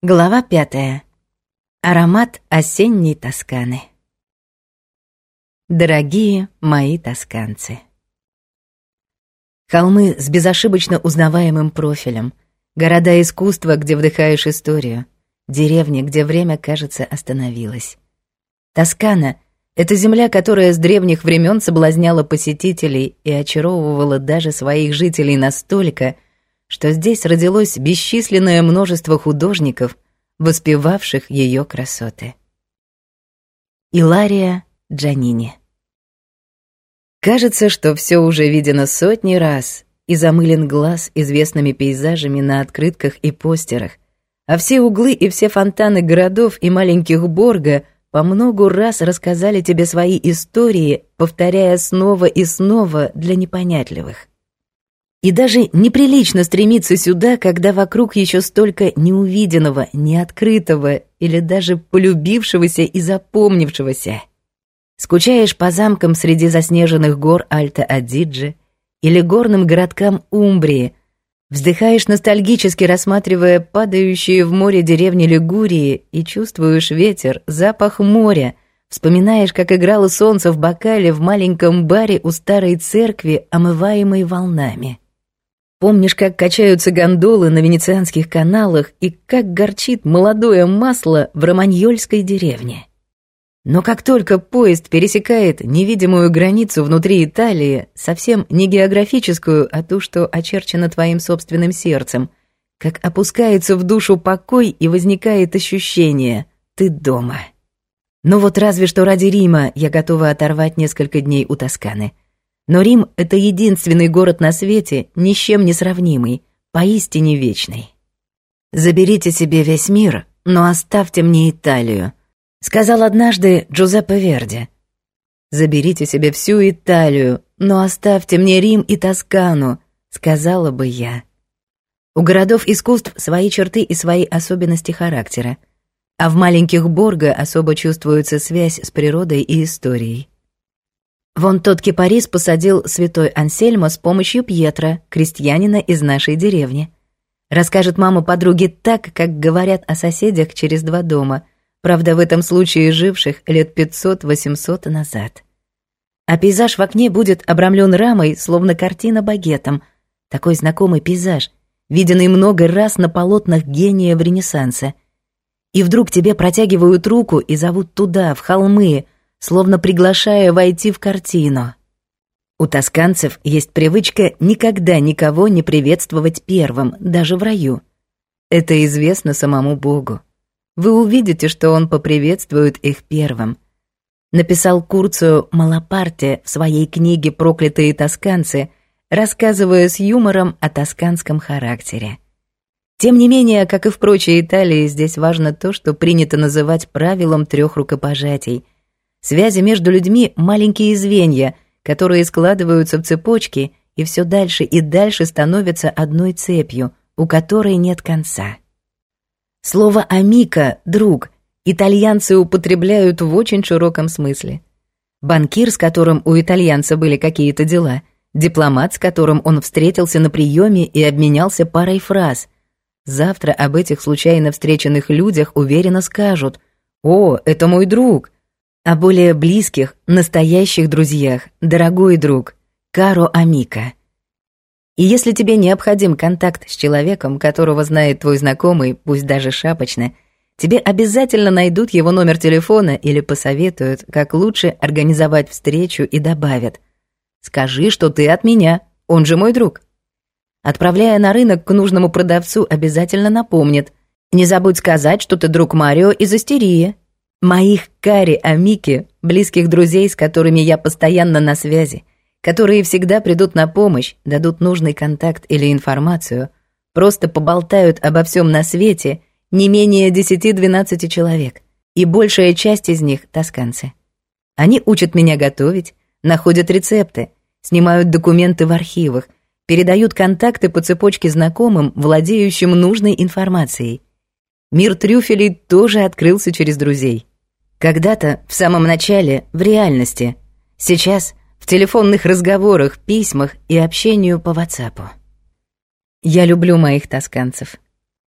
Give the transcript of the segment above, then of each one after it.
Глава пятая. Аромат осенней Тосканы. Дорогие мои тосканцы. Холмы с безошибочно узнаваемым профилем, города искусства, где вдыхаешь историю, деревни, где время, кажется, остановилось. Тоскана — это земля, которая с древних времен соблазняла посетителей и очаровывала даже своих жителей настолько, что что здесь родилось бесчисленное множество художников, воспевавших ее красоты. Илария Джанини Кажется, что все уже видено сотни раз и замылен глаз известными пейзажами на открытках и постерах, а все углы и все фонтаны городов и маленьких Борга по многу раз рассказали тебе свои истории, повторяя снова и снова для непонятливых. И даже неприлично стремиться сюда, когда вокруг еще столько неувиденного, неоткрытого или даже полюбившегося и запомнившегося. Скучаешь по замкам среди заснеженных гор Альта-Адидже или горным городкам Умбрии, вздыхаешь ностальгически, рассматривая падающие в море деревни Лигурии и чувствуешь ветер, запах моря — Вспоминаешь, как играло солнце в бокале в маленьком баре у старой церкви, омываемой волнами. Помнишь, как качаются гондолы на венецианских каналах и как горчит молодое масло в романьольской деревне? Но как только поезд пересекает невидимую границу внутри Италии, совсем не географическую, а ту, что очерчена твоим собственным сердцем, как опускается в душу покой и возникает ощущение «ты дома». Ну вот разве что ради Рима я готова оторвать несколько дней у Тосканы – но Рим — это единственный город на свете, ни с чем не сравнимый, поистине вечный. «Заберите себе весь мир, но оставьте мне Италию», — сказал однажды Джузеппе Верди. «Заберите себе всю Италию, но оставьте мне Рим и Тоскану», — сказала бы я. У городов искусств свои черты и свои особенности характера, а в маленьких Борго особо чувствуется связь с природой и историей. Вон тот кипарис посадил святой Ансельмо с помощью Пьетра, крестьянина из нашей деревни. Расскажет мама подруге так, как говорят о соседях через два дома, правда, в этом случае живших лет 500-800 назад. А пейзаж в окне будет обрамлен рамой, словно картина багетом. Такой знакомый пейзаж, виденный много раз на полотнах гения в Ренессансе. И вдруг тебе протягивают руку и зовут туда, в холмы — словно приглашая войти в картину. У тосканцев есть привычка никогда никого не приветствовать первым, даже в раю. Это известно самому Богу. Вы увидите, что он поприветствует их первым. Написал Курцию Малапарте в своей книге «Проклятые тосканцы», рассказывая с юмором о тосканском характере. Тем не менее, как и в прочей Италии, здесь важно то, что принято называть правилом трех рукопожатий – Связи между людьми – маленькие звенья, которые складываются в цепочки и все дальше и дальше становятся одной цепью, у которой нет конца. Слово «амика» — «друг» итальянцы употребляют в очень широком смысле. Банкир, с которым у итальянца были какие-то дела, дипломат, с которым он встретился на приеме и обменялся парой фраз. Завтра об этих случайно встреченных людях уверенно скажут «О, это мой друг», о более близких, настоящих друзьях, дорогой друг, Каро Амика. И если тебе необходим контакт с человеком, которого знает твой знакомый, пусть даже шапочно, тебе обязательно найдут его номер телефона или посоветуют, как лучше организовать встречу и добавят: "Скажи, что ты от меня, он же мой друг". Отправляя на рынок к нужному продавцу, обязательно напомнит: "Не забудь сказать, что ты друг Марио из Астерии" моих Кари Амики, близких друзей, с которыми я постоянно на связи, которые всегда придут на помощь, дадут нужный контакт или информацию, просто поболтают обо всем на свете не менее 10-12 человек, и большая часть из них — тосканцы. Они учат меня готовить, находят рецепты, снимают документы в архивах, передают контакты по цепочке знакомым, владеющим нужной информацией. Мир трюфелей тоже открылся через друзей. Когда-то, в самом начале, в реальности. Сейчас в телефонных разговорах, письмах и общению по WhatsApp. Я люблю моих тосканцев.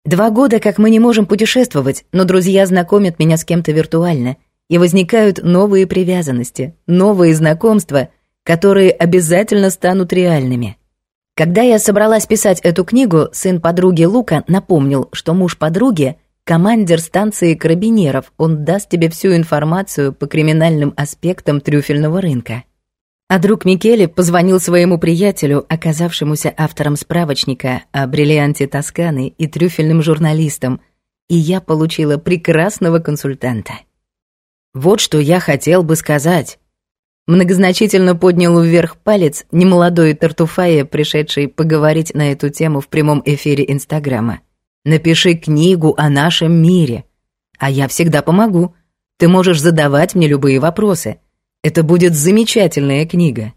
Два года, как мы не можем путешествовать, но друзья знакомят меня с кем-то виртуально, и возникают новые привязанности, новые знакомства, которые обязательно станут реальными. Когда я собралась писать эту книгу, сын подруги Лука напомнил, что муж подруги — Командир станции карабинеров, он даст тебе всю информацию по криминальным аспектам трюфельного рынка. А друг Микеле позвонил своему приятелю, оказавшемуся автором справочника о бриллианте Тосканы и трюфельным журналистом, и я получила прекрасного консультанта. Вот что я хотел бы сказать. Многозначительно поднял вверх палец немолодой Тартуфая, пришедший поговорить на эту тему в прямом эфире Инстаграма. Напиши книгу о нашем мире. А я всегда помогу. Ты можешь задавать мне любые вопросы. Это будет замечательная книга.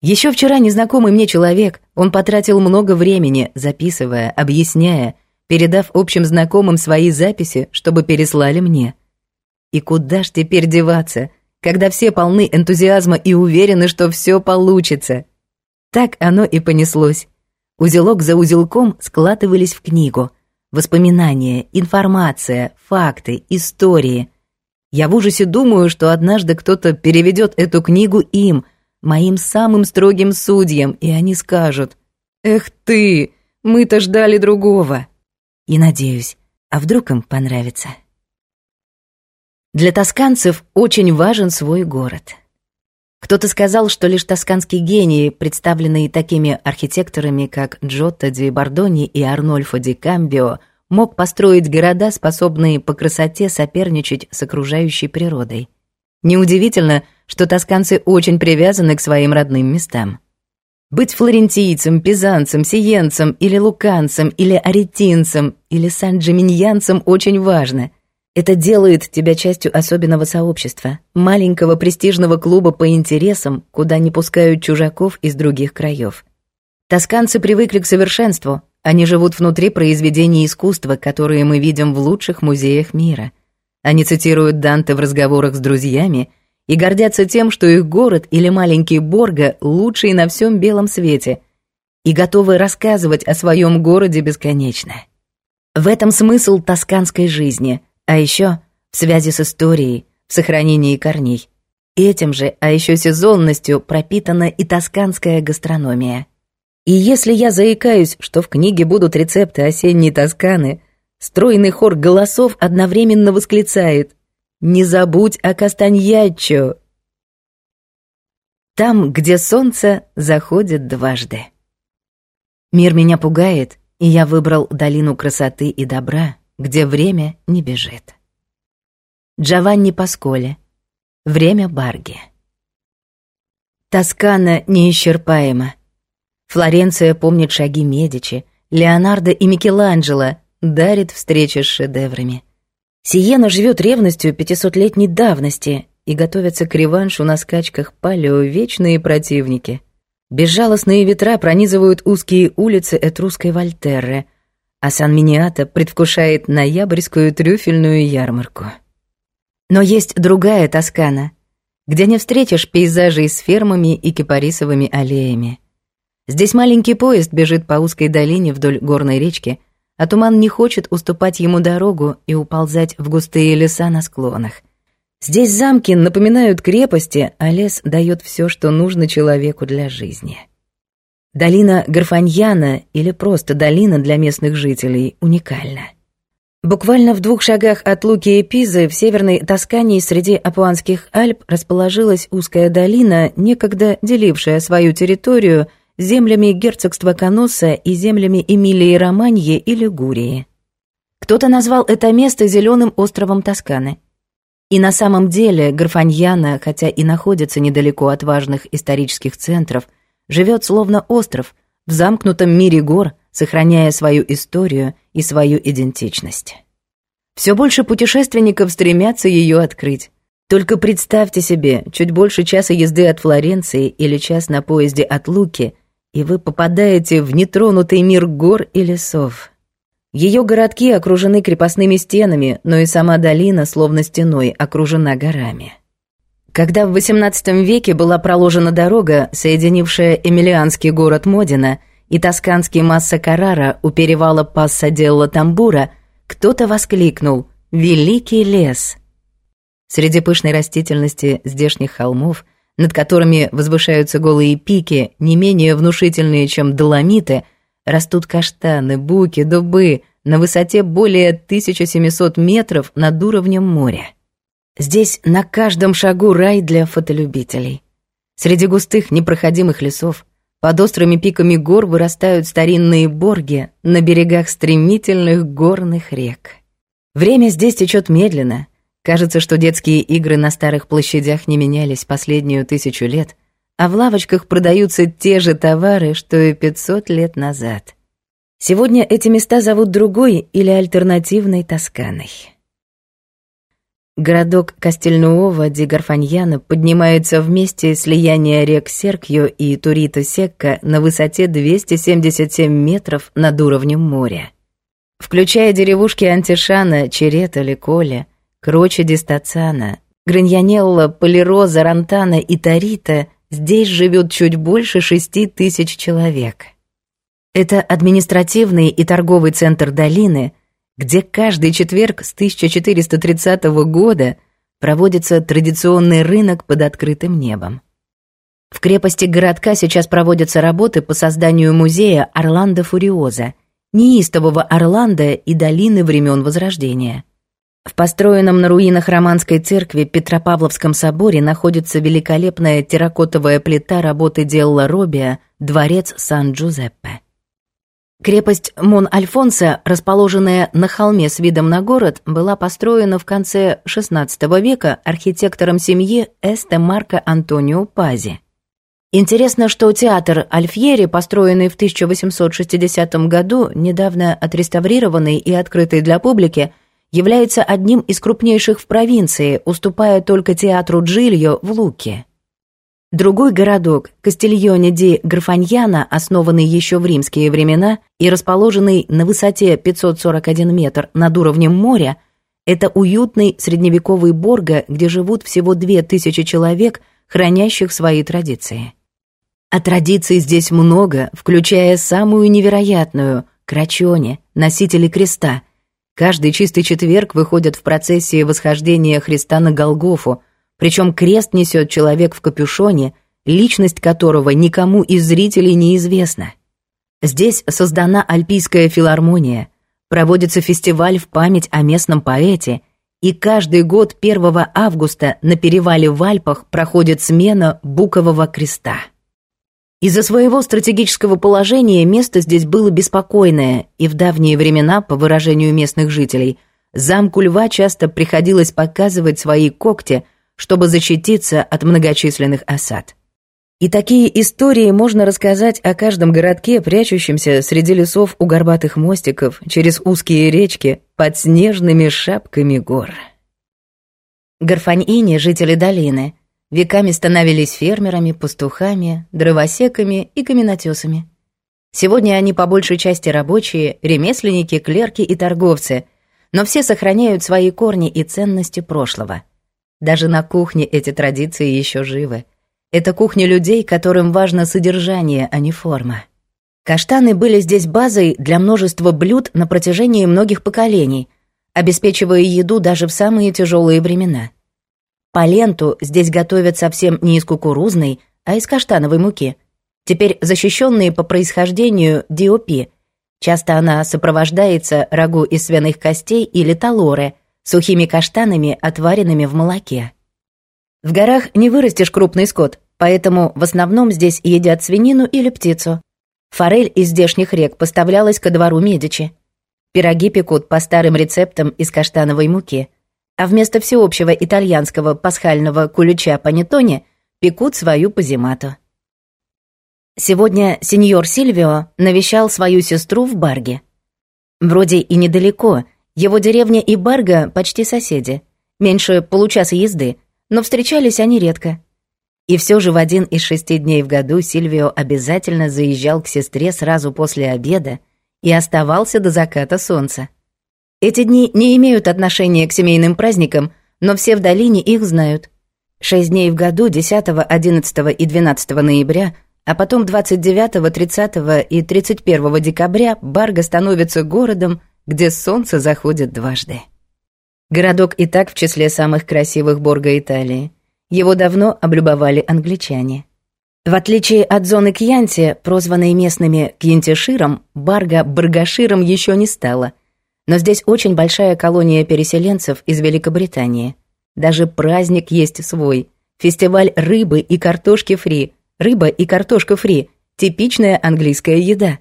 Еще вчера незнакомый мне человек, он потратил много времени, записывая, объясняя, передав общим знакомым свои записи, чтобы переслали мне. И куда ж теперь деваться, когда все полны энтузиазма и уверены, что все получится? Так оно и понеслось. Узелок за узелком складывались в книгу — Воспоминания, информация, факты, истории. Я в ужасе думаю, что однажды кто-то переведет эту книгу им, моим самым строгим судьям, и они скажут «Эх ты, мы-то ждали другого». И надеюсь, а вдруг им понравится. Для тосканцев очень важен свой город – кто-то сказал, что лишь тосканские гении, представленные такими архитекторами, как Джотто ди Бардони и Арнольфо ди Камбио, мог построить города, способные по красоте соперничать с окружающей природой. Неудивительно, что тосканцы очень привязаны к своим родным местам. Быть флорентийцем, пизанцем, сиенцем или луканцем, или аретинцем, или сан очень важно – это делает тебя частью особенного сообщества, маленького престижного клуба по интересам, куда не пускают чужаков из других краев. Тосканцы привыкли к совершенству, они живут внутри произведений искусства, которые мы видим в лучших музеях мира. Они цитируют Данте в разговорах с друзьями и гордятся тем, что их город или маленький Борго лучший на всем белом свете, и готовы рассказывать о своем городе бесконечно. В этом смысл тосканской жизни – а еще в связи с историей, в сохранении корней. Этим же, а еще сезонностью пропитана и тосканская гастрономия. И если я заикаюсь, что в книге будут рецепты осенней Тосканы, стройный хор голосов одновременно восклицает «Не забудь о Кастаньяччо!» Там, где солнце заходит дважды. Мир меня пугает, и я выбрал долину красоты и добра, где время не бежит. Джованни Пасколе. Время Барги. Тоскана неисчерпаема. Флоренция помнит шаги Медичи, Леонардо и Микеланджело, дарит встречи с шедеврами. Сиена живет ревностью пятисотлетней давности и готовится к реваншу на скачках палео вечные противники. Безжалостные ветра пронизывают узкие улицы Этрусской Вольтерры — а Сан-Миниата предвкушает ноябрьскую трюфельную ярмарку. Но есть другая Тоскана, где не встретишь пейзажей с фермами и кипарисовыми аллеями. Здесь маленький поезд бежит по узкой долине вдоль горной речки, а туман не хочет уступать ему дорогу и уползать в густые леса на склонах. Здесь замки напоминают крепости, а лес дает все, что нужно человеку для жизни. Долина Гарфаньяна или просто долина для местных жителей уникальна. Буквально в двух шагах от Луки и Пизы в северной Тоскании среди Апуанских Альп расположилась узкая долина, некогда делившая свою территорию землями герцогства Каноса и землями Эмилии Романьи и Лигурии. Кто-то назвал это место зеленым островом Тосканы. И на самом деле Гарфаньяна, хотя и находится недалеко от важных исторических центров – живет словно остров в замкнутом мире гор, сохраняя свою историю и свою идентичность. Все больше путешественников стремятся ее открыть. Только представьте себе, чуть больше часа езды от Флоренции или час на поезде от Луки, и вы попадаете в нетронутый мир гор и лесов. Ее городки окружены крепостными стенами, но и сама долина, словно стеной, окружена горами. Когда в XVIII веке была проложена дорога, соединившая эмилианский город Модина и тосканский масса Карара у перевала Пасса Делла Тамбура, кто-то воскликнул «Великий лес!». Среди пышной растительности здешних холмов, над которыми возвышаются голые пики, не менее внушительные, чем доломиты, растут каштаны, буки, дубы на высоте более 1700 метров над уровнем моря. Здесь на каждом шагу рай для фотолюбителей. Среди густых непроходимых лесов под острыми пиками гор вырастают старинные борги на берегах стремительных горных рек. Время здесь течет медленно. Кажется, что детские игры на старых площадях не менялись последнюю тысячу лет, а в лавочках продаются те же товары, что и 500 лет назад. Сегодня эти места зовут другой или альтернативной Тосканой. Городок Кастельнуова ди Гарфаньяна поднимается вместе слияния рек Серкьо и Турита-Секка на высоте 277 метров над уровнем моря. Включая деревушки Антишана, Черета, Ликоля, Крочи Дистацана, Граньянелла, Полироза, Рантана и Тарита, здесь живет чуть больше 6 тысяч человек. Это административный и торговый центр долины – где каждый четверг с 1430 года проводится традиционный рынок под открытым небом. В крепости городка сейчас проводятся работы по созданию музея Орландо Фуриоза, неистового Орландо и долины времен Возрождения. В построенном на руинах Романской церкви Петропавловском соборе находится великолепная терракотовая плита работы Делла Робия «Дворец Сан-Джузеппе». Крепость Мон-Альфонсо, расположенная на холме с видом на город, была построена в конце XVI века архитектором семьи Эсте Марко Антонио Пази. Интересно, что театр Альфьери, построенный в 1860 году, недавно отреставрированный и открытый для публики, является одним из крупнейших в провинции, уступая только театру Джильо в Луке. Другой городок, Кастильоне де Гарфаньяна, основанный еще в римские времена и расположенный на высоте 541 метр над уровнем моря, это уютный средневековый Борго, где живут всего 2000 человек, хранящих свои традиции. А традиций здесь много, включая самую невероятную – крачоне, носители креста. Каждый чистый четверг выходят в процессии восхождения Христа на Голгофу – причем крест несет человек в капюшоне, личность которого никому из зрителей неизвестна. Здесь создана Альпийская филармония, проводится фестиваль в память о местном поэте, и каждый год 1 августа на перевале в Альпах проходит смена Букового креста. Из-за своего стратегического положения место здесь было беспокойное, и в давние времена, по выражению местных жителей, замку льва часто приходилось показывать свои когти – чтобы защититься от многочисленных осад. И такие истории можно рассказать о каждом городке, прячущемся среди лесов у горбатых мостиков, через узкие речки, под снежными шапками гор. Гарфаньини, жители долины, веками становились фермерами, пастухами, дровосеками и каменотесами. Сегодня они по большей части рабочие, ремесленники, клерки и торговцы, но все сохраняют свои корни и ценности прошлого – даже на кухне эти традиции еще живы. Это кухня людей, которым важно содержание, а не форма. Каштаны были здесь базой для множества блюд на протяжении многих поколений, обеспечивая еду даже в самые тяжелые времена. Поленту здесь готовят совсем не из кукурузной, а из каштановой муки. Теперь защищенные по происхождению диопи. Часто она сопровождается рагу из свиных костей или талоре. – сухими каштанами, отваренными в молоке. В горах не вырастешь крупный скот, поэтому в основном здесь едят свинину или птицу. Форель из здешних рек поставлялась ко двору Медичи. Пироги пекут по старым рецептам из каштановой муки, а вместо всеобщего итальянского пасхального кулича панеттоне пекут свою позимату. Сегодня сеньор Сильвио навещал свою сестру в Барге. Вроде и недалеко, его деревня и Барга почти соседи. Меньше получаса езды, но встречались они редко. И все же в один из шести дней в году Сильвио обязательно заезжал к сестре сразу после обеда и оставался до заката солнца. Эти дни не имеют отношения к семейным праздникам, но все в долине их знают. Шесть дней в году 10, 11 и 12 ноября, а потом 29, 30 и 31 декабря Барга становится городом – где солнце заходит дважды. Городок и так в числе самых красивых Борга Италии. Его давно облюбовали англичане. В отличие от зоны Кьянти, прозванной местными Кьянтиширом, Барга Баргаширом еще не стала. Но здесь очень большая колония переселенцев из Великобритании. Даже праздник есть свой. Фестиваль рыбы и картошки фри. Рыба и картошка фри – типичная английская еда.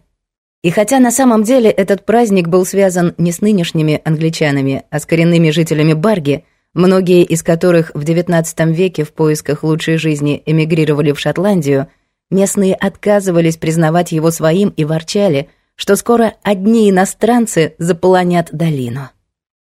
И хотя на самом деле этот праздник был связан не с нынешними англичанами, а с коренными жителями Барги, многие из которых в XIX веке в поисках лучшей жизни эмигрировали в Шотландию, местные отказывались признавать его своим и ворчали, что скоро одни иностранцы заполонят долину.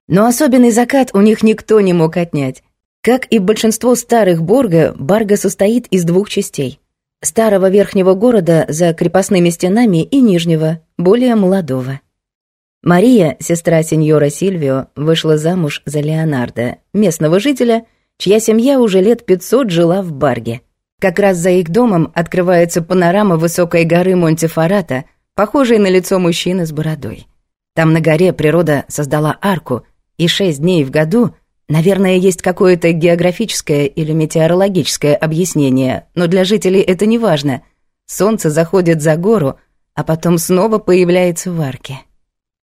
Но особенный закат у них никто не мог отнять. Как и большинство старых Борга, Барга состоит из двух частей старого верхнего города за крепостными стенами и нижнего, более молодого. Мария, сестра сеньора Сильвио, вышла замуж за Леонардо, местного жителя, чья семья уже лет 500 жила в Барге. Как раз за их домом открывается панорама высокой горы Монтифората, похожей на лицо мужчины с бородой. Там на горе природа создала арку, и шесть дней в году Наверное, есть какое-то географическое или метеорологическое объяснение, но для жителей это не важно. Солнце заходит за гору, а потом снова появляется в арке.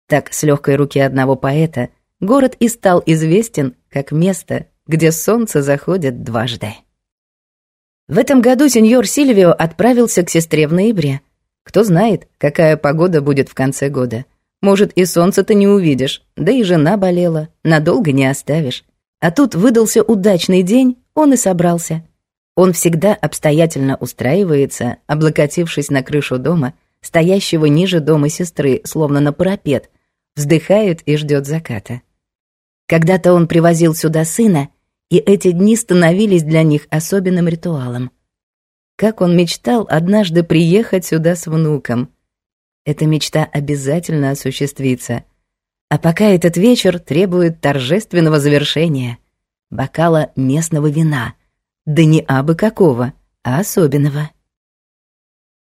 Так, с легкой руки одного поэта, город и стал известен как место, где солнце заходит дважды. В этом году сеньор Сильвио отправился к сестре в ноябре. Кто знает, какая погода будет в конце года – может, и солнца-то не увидишь, да и жена болела, надолго не оставишь. А тут выдался удачный день, он и собрался. Он всегда обстоятельно устраивается, облокотившись на крышу дома, стоящего ниже дома сестры, словно на парапет, вздыхает и ждет заката. Когда-то он привозил сюда сына, и эти дни становились для них особенным ритуалом. Как он мечтал однажды приехать сюда с внуком — эта мечта обязательно осуществится. А пока этот вечер требует торжественного завершения. Бокала местного вина. Да не абы какого, а особенного.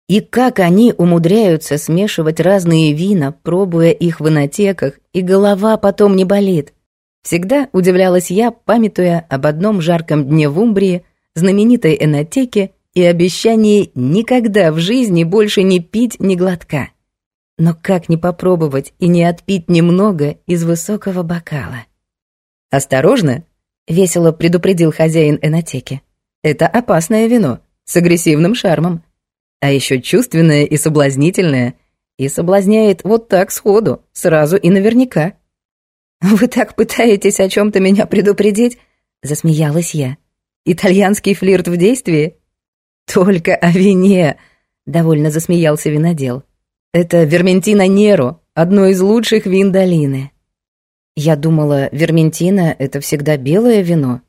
И как они умудряются смешивать разные вина, пробуя их в инотеках, и голова потом не болит. Всегда удивлялась я, памятуя об одном жарком дне в Умбрии, знаменитой энотеке и обещание никогда в жизни больше не пить ни глотка. Но как не попробовать и не отпить немного из высокого бокала? «Осторожно!» — весело предупредил хозяин энотеки. «Это опасное вино, с агрессивным шармом. А еще чувственное и соблазнительное. И соблазняет вот так сходу, сразу и наверняка». «Вы так пытаетесь о чем то меня предупредить?» — засмеялась я. «Итальянский флирт в действии?» «Только о вине!» — довольно засмеялся винодел. «Это Верментина Неру, одно из лучших вин долины». Я думала, Верментина — это всегда белое вино.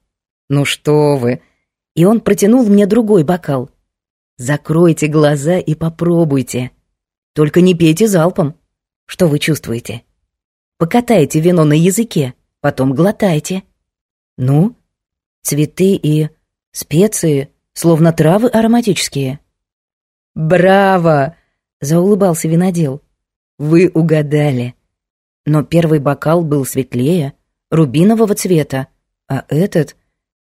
«Ну что вы!» И он протянул мне другой бокал. «Закройте глаза и попробуйте. Только не пейте залпом. Что вы чувствуете? Покатайте вино на языке, потом глотайте. Ну, цветы и специи — словно травы ароматические. «Браво!» — заулыбался винодел. «Вы угадали!» Но первый бокал был светлее, рубинового цвета, а этот...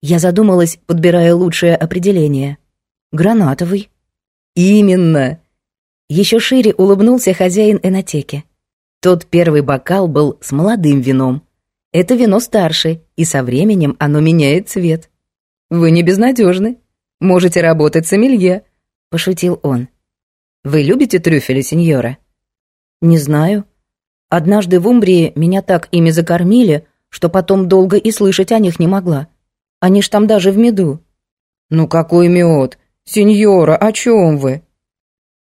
Я задумалась, подбирая лучшее определение. «Гранатовый». «Именно!» Еще шире улыбнулся хозяин энотеки. Тот первый бокал был с молодым вином. Это вино старше, и со временем оно меняет цвет. «Вы не безнадежны. Можете работать сомелье», — пошутил он. «Вы любите трюфели, сеньора?» «Не знаю. Однажды в Умбрии меня так ими закормили, что потом долго и слышать о них не могла. Они ж там даже в меду». «Ну какой мед? Сеньора, о чем вы?»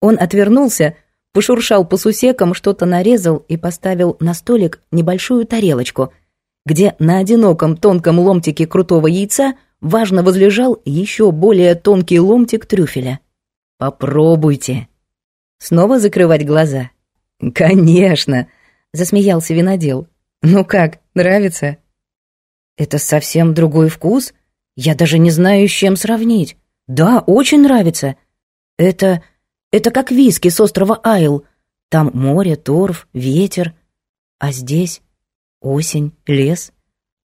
Он отвернулся, пошуршал по сусекам, что-то нарезал и поставил на столик небольшую тарелочку, где на одиноком тонком ломтике крутого яйца важно возлежал еще более тонкий ломтик трюфеля. «Попробуйте». Снова закрывать глаза. «Конечно», — засмеялся винодел. «Ну как, нравится?» «Это совсем другой вкус. Я даже не знаю, с чем сравнить. Да, очень нравится. Это... это как виски с острова Айл. Там море, торф, ветер. А здесь осень, лес.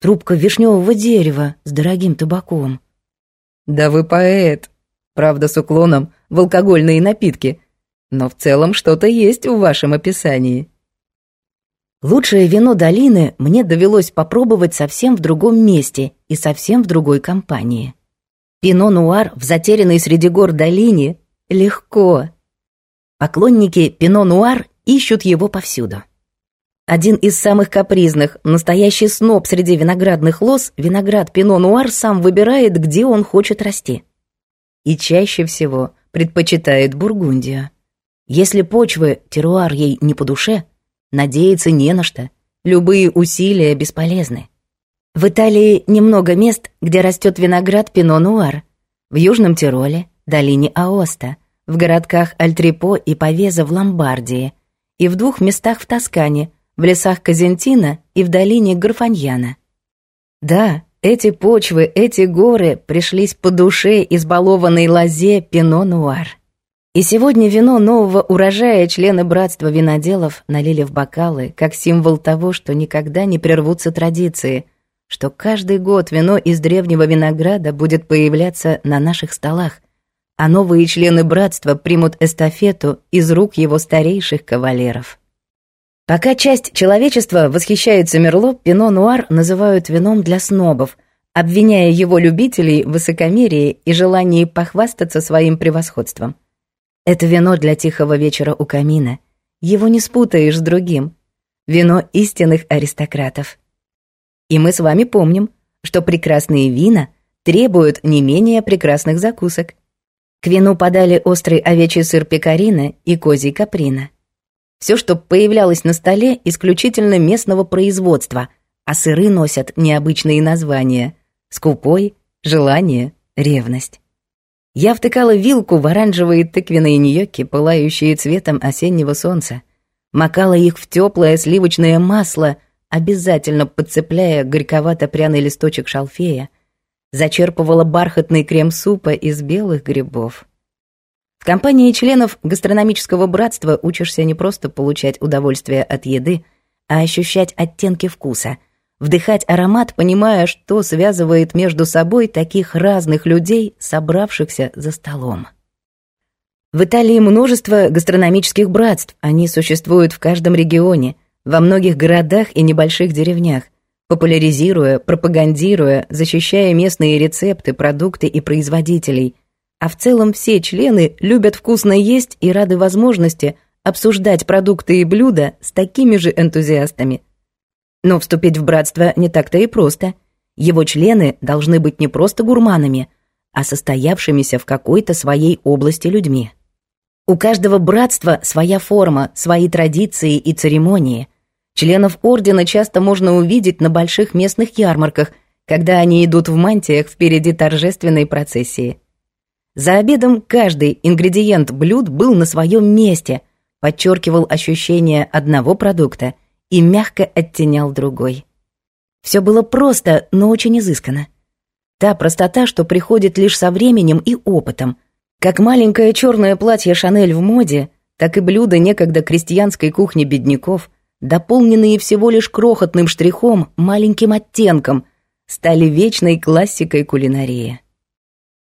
Трубка вишневого дерева с дорогим табаком. Да вы поэт. Правда, с уклоном в алкогольные напитки. Но в целом что-то есть в вашем описании. Лучшее вино долины мне довелось попробовать совсем в другом месте и совсем в другой компании. Пино-нуар в затерянной среди гор долине легко. Поклонники пино-нуар ищут его повсюду. Один из самых капризных, настоящий сноб среди виноградных лоз, виноград Пино Нуар сам выбирает, где он хочет расти. И чаще всего предпочитает Бургундия. Если почвы, теруар ей не по душе, надеяться не на что. Любые усилия бесполезны. В Италии немного мест, где растет виноград Пино Нуар. В Южном Тироле, долине Аоста, в городках Альтрепо и Повеза в Ломбардии и в двух местах в Тоскане – в лесах Казентина и в долине Гарфаньяна. Да, эти почвы, эти горы пришлись по душе избалованной лозе Пино-Нуар. И сегодня вино нового урожая члены братства виноделов налили в бокалы как символ того, что никогда не прервутся традиции, что каждый год вино из древнего винограда будет появляться на наших столах, а новые члены братства примут эстафету из рук его старейших кавалеров. Пока часть человечества восхищается Мерло, Пино Нуар называют вином для снобов, обвиняя его любителей в высокомерии и желании похвастаться своим превосходством. Это вино для тихого вечера у камина. Его не спутаешь с другим. Вино истинных аристократов. И мы с вами помним, что прекрасные вина требуют не менее прекрасных закусок. К вину подали острый овечий сыр пекарина и козий каприна. Все, что появлялось на столе, исключительно местного производства, а сыры носят необычные названия – скупой, желание, ревность. Я втыкала вилку в оранжевые тыквенные ньокки, пылающие цветом осеннего солнца. Макала их в теплое сливочное масло, обязательно подцепляя горьковато-пряный листочек шалфея. Зачерпывала бархатный крем супа из белых грибов. В компании членов гастрономического братства учишься не просто получать удовольствие от еды, а ощущать оттенки вкуса, вдыхать аромат, понимая, что связывает между собой таких разных людей, собравшихся за столом. В Италии множество гастрономических братств, они существуют в каждом регионе, во многих городах и небольших деревнях, популяризируя, пропагандируя, защищая местные рецепты, продукты и производителей – а в целом все члены любят вкусно есть и рады возможности обсуждать продукты и блюда с такими же энтузиастами. Но вступить в братство не так-то и просто. Его члены должны быть не просто гурманами, а состоявшимися в какой-то своей области людьми. У каждого братства своя форма, свои традиции и церемонии. Членов ордена часто можно увидеть на больших местных ярмарках, когда они идут в мантиях впереди торжественной процессии. За обедом каждый ингредиент блюд был на своем месте, подчеркивал ощущение одного продукта и мягко оттенял другой. Все было просто, но очень изысканно. Та простота, что приходит лишь со временем и опытом. Как маленькое черное платье «Шанель» в моде, так и блюда некогда крестьянской кухни бедняков, дополненные всего лишь крохотным штрихом, маленьким оттенком, стали вечной классикой кулинарии.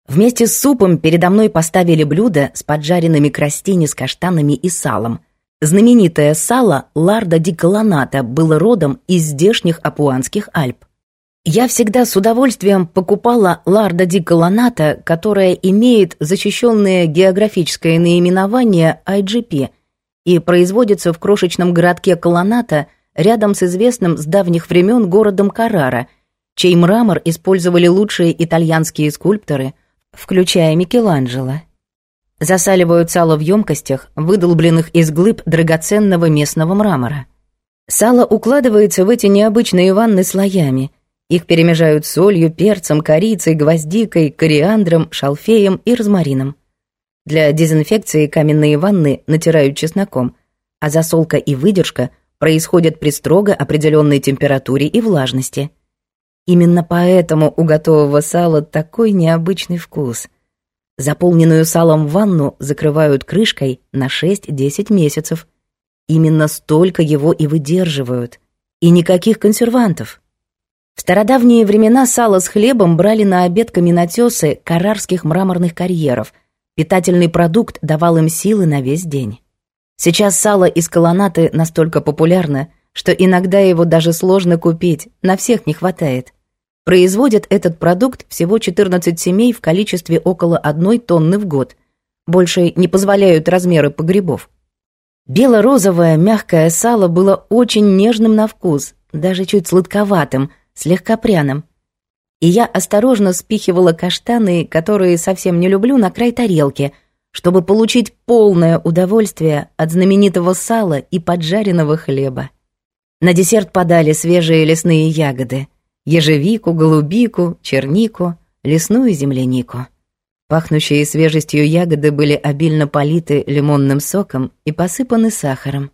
Вместе с супом передо мной поставили блюдо с поджаренными крастини с каштанами и салом. Знаменитое сало Ларда ди Каланата было родом из здешних Апуанских Альп. Я всегда с удовольствием покупала Ларда ди Каланата, которая имеет защищенное географическое наименование IGP и производится в крошечном городке Колоната, рядом с известным с давних времен городом Карара, чей мрамор использовали лучшие итальянские скульпторы – включая Микеланджело. Засаливают сало в емкостях, выдолбленных из глыб драгоценного местного мрамора. Сало укладывается в эти необычные ванны слоями. Их перемежают солью, перцем, корицей, гвоздикой, кориандром, шалфеем и розмарином. Для дезинфекции каменные ванны натирают чесноком, а засолка и выдержка происходят при строго определенной температуре и влажности – Именно поэтому у готового сала такой необычный вкус. Заполненную салом ванну закрывают крышкой на 6-10 месяцев. Именно столько его и выдерживают. И никаких консервантов. В стародавние времена сало с хлебом брали на обед каменотесы карарских мраморных карьеров. Питательный продукт давал им силы на весь день. Сейчас сало из колонаты настолько популярно, что иногда его даже сложно купить, на всех не хватает. Производят этот продукт всего 14 семей в количестве около одной тонны в год. Больше не позволяют размеры погребов. Бело-розовое мягкое сало было очень нежным на вкус, даже чуть сладковатым, слегка пряным. И я осторожно спихивала каштаны, которые совсем не люблю, на край тарелки, чтобы получить полное удовольствие от знаменитого сала и поджаренного хлеба. На десерт подали свежие лесные ягоды – ежевику, голубику, чернику, лесную землянику. Пахнущие свежестью ягоды были обильно политы лимонным соком и посыпаны сахаром.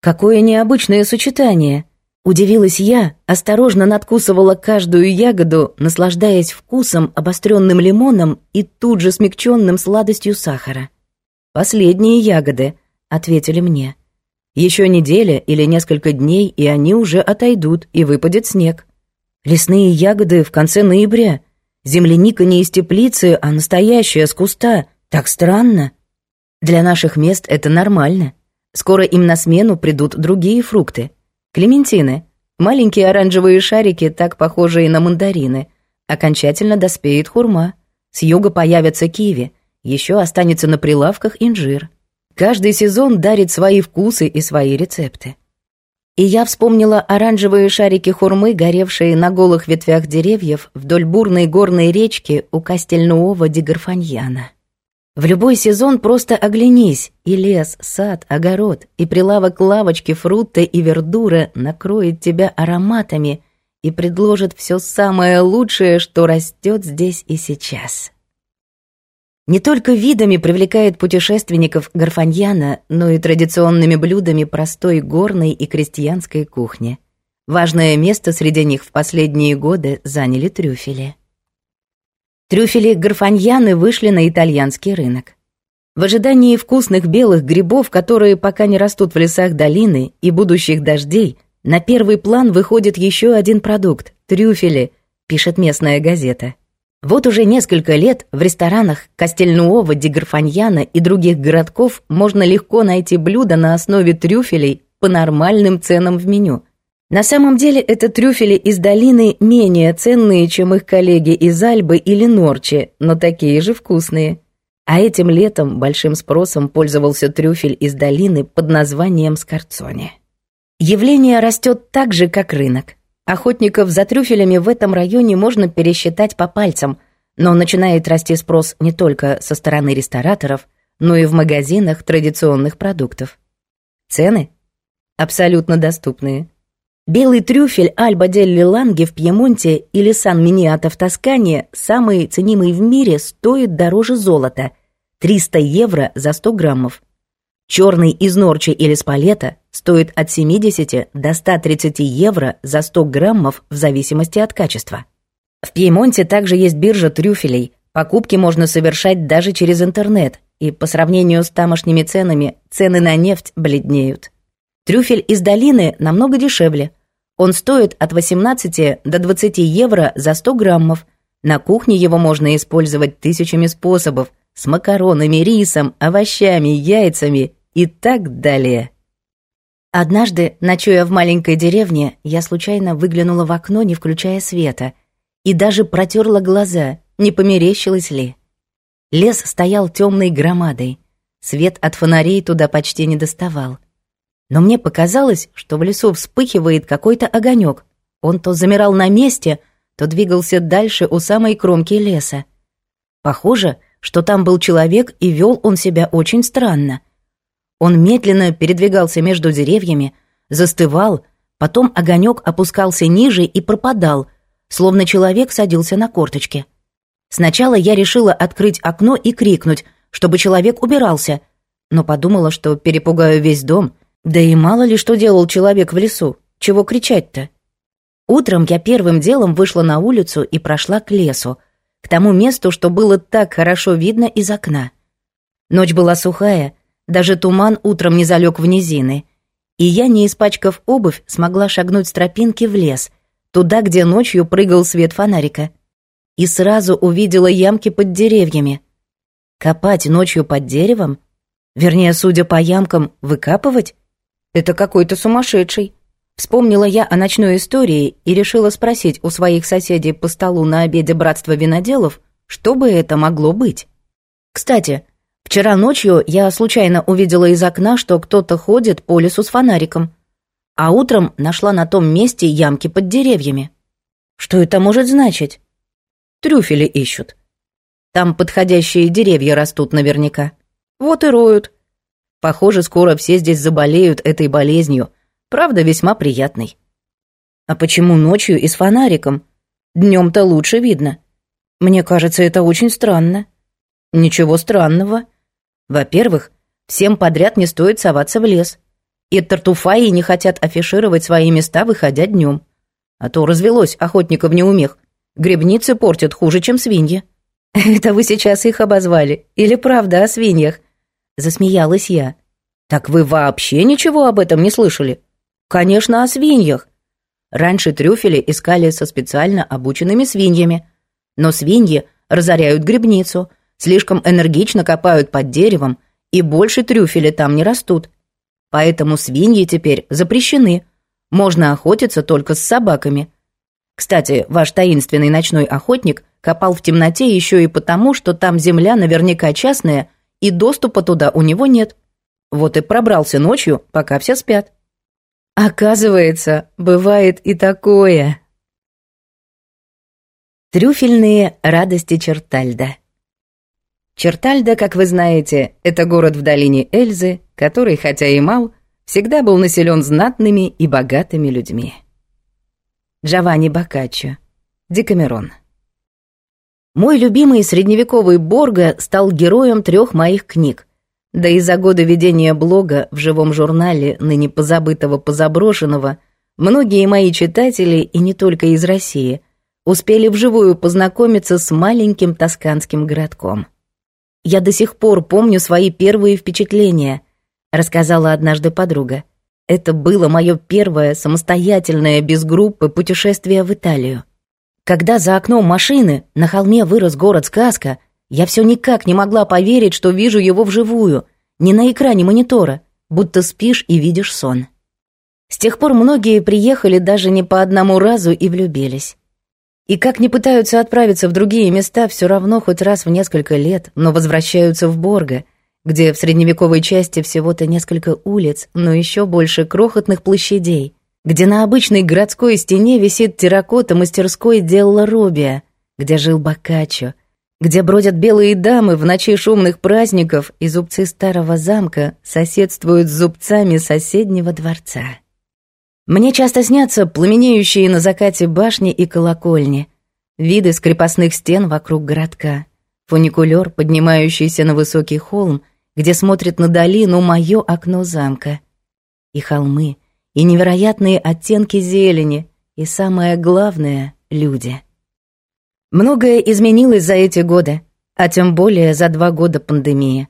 «Какое необычное сочетание!» Удивилась я, осторожно надкусывала каждую ягоду, наслаждаясь вкусом, обостренным лимоном и тут же смягченным сладостью сахара. «Последние ягоды», — ответили мне. «Еще неделя или несколько дней, и они уже отойдут, и выпадет снег». Лесные ягоды в конце ноября. Земляника не из теплицы, а настоящая, с куста. Так странно. Для наших мест это нормально. Скоро им на смену придут другие фрукты. Клементины. Маленькие оранжевые шарики, так похожие на мандарины. Окончательно доспеет хурма. С юга появятся киви. Еще останется на прилавках инжир. Каждый сезон дарит свои вкусы и свои рецепты. И я вспомнила оранжевые шарики хурмы, горевшие на голых ветвях деревьев вдоль бурной горной речки у костельнуова Дегорфаньяна. В любой сезон просто оглянись, и лес, сад, огород, и прилавок лавочки фрукта и вердура накроет тебя ароматами и предложит все самое лучшее, что растет здесь и сейчас. Не только видами привлекает путешественников Гарфаньяна, но и традиционными блюдами простой горной и крестьянской кухни. Важное место среди них в последние годы заняли трюфели. Трюфели Гарфаньяны вышли на итальянский рынок. В ожидании вкусных белых грибов, которые пока не растут в лесах долины и будущих дождей, на первый план выходит еще один продукт – трюфели, пишет местная газета – вот уже несколько лет в ресторанах Костельнуова, Деграфаньяна и других городков можно легко найти блюда на основе трюфелей по нормальным ценам в меню. На самом деле это трюфели из долины менее ценные, чем их коллеги из Альбы или Норчи, но такие же вкусные. А этим летом большим спросом пользовался трюфель из долины под названием Скорцони. Явление растет так же, как рынок – Охотников за трюфелями в этом районе можно пересчитать по пальцам, но начинает расти спрос не только со стороны рестораторов, но и в магазинах традиционных продуктов. Цены абсолютно доступные. Белый трюфель Альба дель Лиланге в Пьемонте или сан миниато в Тоскане, самый ценимый в мире, стоит дороже золота – 300 евро за 100 граммов. Черный из Норчи или Спалета стоит от 70 до 130 евро за 100 граммов в зависимости от качества. В Пьемонте также есть биржа трюфелей. Покупки можно совершать даже через интернет, и по сравнению с тамошними ценами, цены на нефть бледнеют. Трюфель из долины намного дешевле. Он стоит от 18 до 20 евро за 100 граммов. На кухне его можно использовать тысячами способов – с макаронами, рисом, овощами, яйцами и так далее. Однажды, ночуя в маленькой деревне, я случайно выглянула в окно, не включая света, и даже протерла глаза, не померещилось ли. Лес стоял темной громадой. Свет от фонарей туда почти не доставал. Но мне показалось, что в лесу вспыхивает какой-то огонек. Он то замирал на месте, то двигался дальше у самой кромки леса. Похоже, что там был человек, и вел он себя очень странно — он медленно передвигался между деревьями, застывал, потом огонек опускался ниже и пропадал, словно человек садился на корточки. Сначала я решила открыть окно и крикнуть, чтобы человек убирался, но подумала, что перепугаю весь дом, да и мало ли что делал человек в лесу, чего кричать-то. Утром я первым делом вышла на улицу и прошла к лесу, к тому месту, что было так хорошо видно из окна. Ночь была сухая, даже туман утром не залег в низины. И я, не испачкав обувь, смогла шагнуть с тропинки в лес, туда, где ночью прыгал свет фонарика. И сразу увидела ямки под деревьями. Копать ночью под деревом? Вернее, судя по ямкам, выкапывать? Это какой-то сумасшедший. Вспомнила я о ночной истории и решила спросить у своих соседей по столу на обеде братства виноделов, что бы это могло быть. Кстати, Вчера ночью я случайно увидела из окна, что кто-то ходит по лесу с фонариком, а утром нашла на том месте ямки под деревьями. Что это может значить? Трюфели ищут. Там подходящие деревья растут наверняка. Вот и роют. Похоже, скоро все здесь заболеют этой болезнью, правда, весьма приятной. А почему ночью и с фонариком? Днем-то лучше видно. Мне кажется, это очень странно. Ничего странного. Во-первых, всем подряд не стоит соваться в лес. И тартуфаи не хотят афишировать свои места, выходя днем. А то развелось охотников неумех. Гребницы портят хуже, чем свиньи. «Это вы сейчас их обозвали. Или правда о свиньях?» Засмеялась я. «Так вы вообще ничего об этом не слышали?» «Конечно, о свиньях. Раньше трюфели искали со специально обученными свиньями. Но свиньи разоряют грибницу – слишком энергично копают под деревом, и больше трюфеля там не растут. Поэтому свиньи теперь запрещены. Можно охотиться только с собаками. Кстати, ваш таинственный ночной охотник копал в темноте еще и потому, что там земля наверняка частная, и доступа туда у него нет. Вот и пробрался ночью, пока все спят. Оказывается, бывает и такое. Трюфельные радости Чертальда. Чертальда, как вы знаете, это город в долине Эльзы, который, хотя и мал, всегда был населен знатными и богатыми людьми. Джованни Боккаччо, Декамерон. Мой любимый средневековый Борго стал героем трех моих книг, да и за годы ведения блога в живом журнале ныне позабытого позаброшенного многие мои читатели, и не только из России, успели вживую познакомиться с маленьким тосканским городком – «Я до сих пор помню свои первые впечатления», — рассказала однажды подруга. «Это было мое первое самостоятельное без группы путешествие в Италию. Когда за окном машины на холме вырос город-сказка, я все никак не могла поверить, что вижу его вживую, не на экране монитора, будто спишь и видишь сон». С тех пор многие приехали даже не по одному разу и влюбились. И как не пытаются отправиться в другие места, все равно хоть раз в несколько лет, но возвращаются в Борго, где в средневековой части всего-то несколько улиц, но еще больше крохотных площадей, где на обычной городской стене висит терракота мастерской Делла Робия, где жил Бокаччо, где бродят белые дамы в ночи шумных праздников, и зубцы старого замка соседствуют с зубцами соседнего дворца. Мне часто снятся пламенеющие на закате башни и колокольни, виды с крепостных стен вокруг городка, фуникулер, поднимающийся на высокий холм, где смотрит на долину мое окно замка, и холмы, и невероятные оттенки зелени, и самое главное — люди. Многое изменилось за эти годы, а тем более за два года пандемии.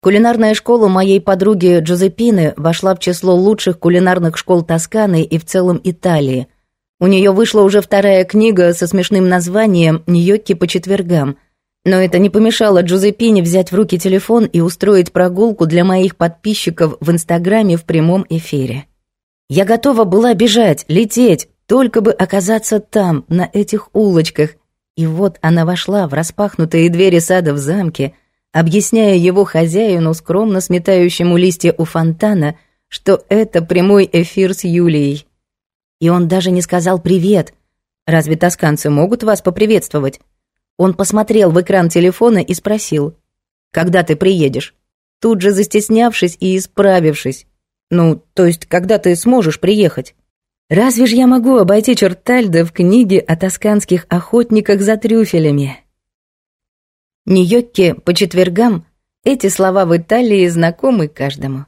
Кулинарная школа моей подруги Джузепины вошла в число лучших кулинарных школ Тосканы и в целом Италии. У нее вышла уже вторая книга со смешным названием «Ньокки по четвергам». Но это не помешало Джузепине взять в руки телефон и устроить прогулку для моих подписчиков в Инстаграме в прямом эфире. Я готова была бежать, лететь, только бы оказаться там, на этих улочках. И вот она вошла в распахнутые двери сада в замке – объясняя его хозяину, скромно сметающему листья у фонтана, что это прямой эфир с Юлией. И он даже не сказал «привет». Разве тосканцы могут вас поприветствовать? Он посмотрел в экран телефона и спросил «Когда ты приедешь?» Тут же застеснявшись и исправившись. «Ну, то есть, когда ты сможешь приехать?» «Разве ж я могу обойти Чертальда в книге о тосканских охотниках за трюфелями?» Нью-Йорке по четвергам эти слова в Италии знакомы каждому.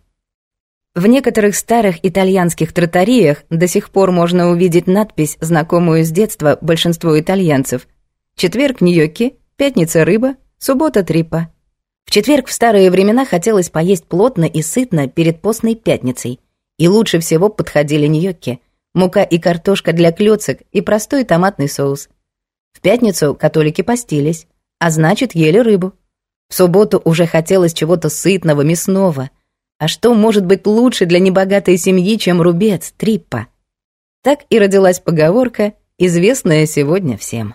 В некоторых старых итальянских тротариях до сих пор можно увидеть надпись, знакомую с детства большинству итальянцев. Четверг Нью-Йорке, пятница рыба, суббота трипа. В четверг в старые времена хотелось поесть плотно и сытно перед постной пятницей. И лучше всего подходили Нью-Йорке – мука и картошка для клёцек и простой томатный соус. В пятницу католики постились а значит, ели рыбу. В субботу уже хотелось чего-то сытного, мясного. А что может быть лучше для небогатой семьи, чем рубец, триппа? Так и родилась поговорка, известная сегодня всем.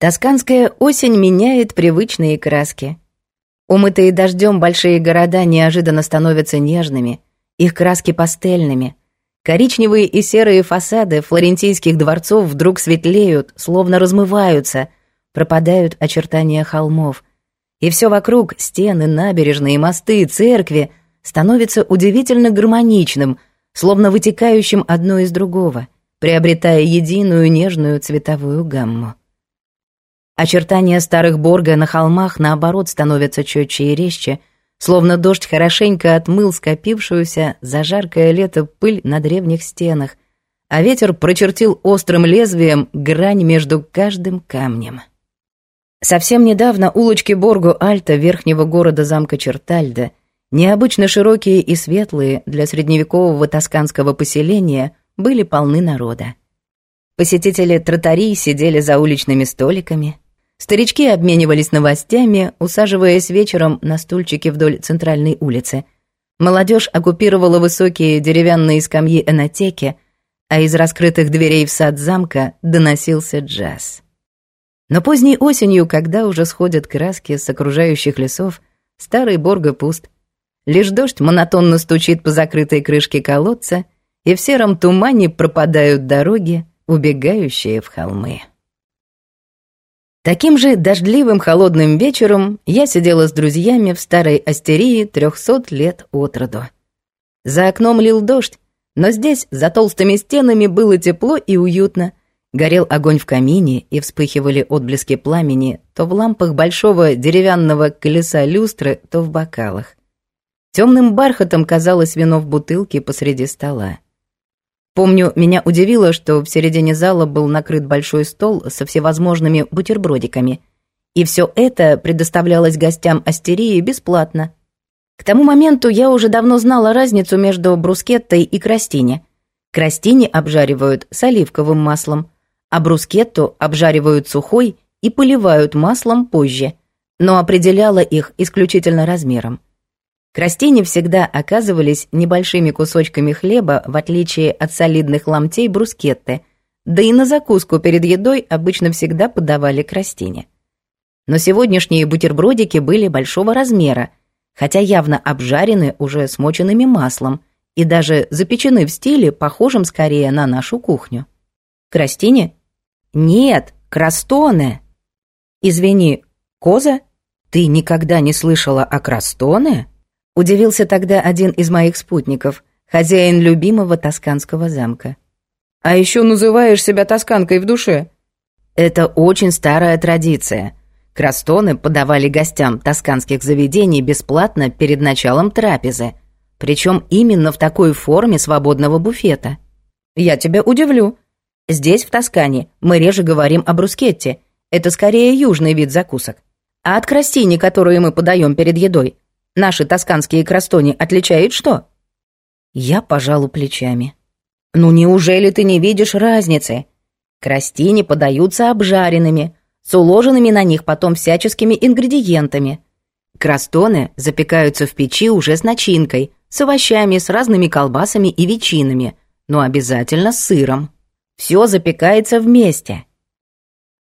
Тосканская осень меняет привычные краски. Умытые дождем большие города неожиданно становятся нежными, их краски пастельными. Коричневые и серые фасады флорентийских дворцов вдруг светлеют, словно размываются – пропадают очертания холмов, и все вокруг, стены, набережные, мосты, церкви, становится удивительно гармоничным, словно вытекающим одно из другого, приобретая единую нежную цветовую гамму. Очертания старых борга на холмах, наоборот, становятся четче и резче, словно дождь хорошенько отмыл скопившуюся за жаркое лето пыль на древних стенах, а ветер прочертил острым лезвием грань между каждым камнем. Совсем недавно улочки Борго-Альта, верхнего города замка Чертальда, необычно широкие и светлые для средневекового тосканского поселения, были полны народа. Посетители тротарии сидели за уличными столиками, старички обменивались новостями, усаживаясь вечером на стульчики вдоль центральной улицы. Молодежь оккупировала высокие деревянные скамьи энотеки, а из раскрытых дверей в сад замка доносился джаз. Но поздней осенью, когда уже сходят краски с окружающих лесов, старый Борго пуст. Лишь дождь монотонно стучит по закрытой крышке колодца, и в сером тумане пропадают дороги, убегающие в холмы. Таким же дождливым холодным вечером я сидела с друзьями в старой астерии 300 лет от роду. За окном лил дождь, но здесь, за толстыми стенами, было тепло и уютно – Горел огонь в камине и вспыхивали отблески пламени то в лампах большого деревянного колеса люстры, то в бокалах. Темным бархатом казалось вино в бутылке посреди стола. Помню, меня удивило, что в середине зала был накрыт большой стол со всевозможными бутербродиками. И все это предоставлялось гостям астерии бесплатно. К тому моменту я уже давно знала разницу между брускеттой и крастине. Крастини обжаривают с оливковым маслом, а брускетту обжаривают сухой и поливают маслом позже, но определяла их исключительно размером. Крастини всегда оказывались небольшими кусочками хлеба, в отличие от солидных ломтей брускетты, да и на закуску перед едой обычно всегда подавали крастини. Но сегодняшние бутербродики были большого размера, хотя явно обжарены уже смоченными маслом и даже запечены в стиле, похожем скорее на нашу кухню. Крастини нет, крастоны. Извини, Коза, ты никогда не слышала о Крастоне? Удивился тогда один из моих спутников, хозяин любимого тосканского замка. А еще называешь себя тосканкой в душе? Это очень старая традиция. Крастоны подавали гостям тосканских заведений бесплатно перед началом трапезы, причем именно в такой форме свободного буфета. Я тебя удивлю, Здесь, в Тоскане, мы реже говорим о брускетте. Это скорее южный вид закусок. А от крастини, которую мы подаем перед едой, наши тосканские крастони отличают что? Я пожалу плечами. Ну неужели ты не видишь разницы? Крастини подаются обжаренными, с уложенными на них потом всяческими ингредиентами. Крастоны запекаются в печи уже с начинкой, с овощами, с разными колбасами и ветчинами, но обязательно с сыром. Все запекается вместе.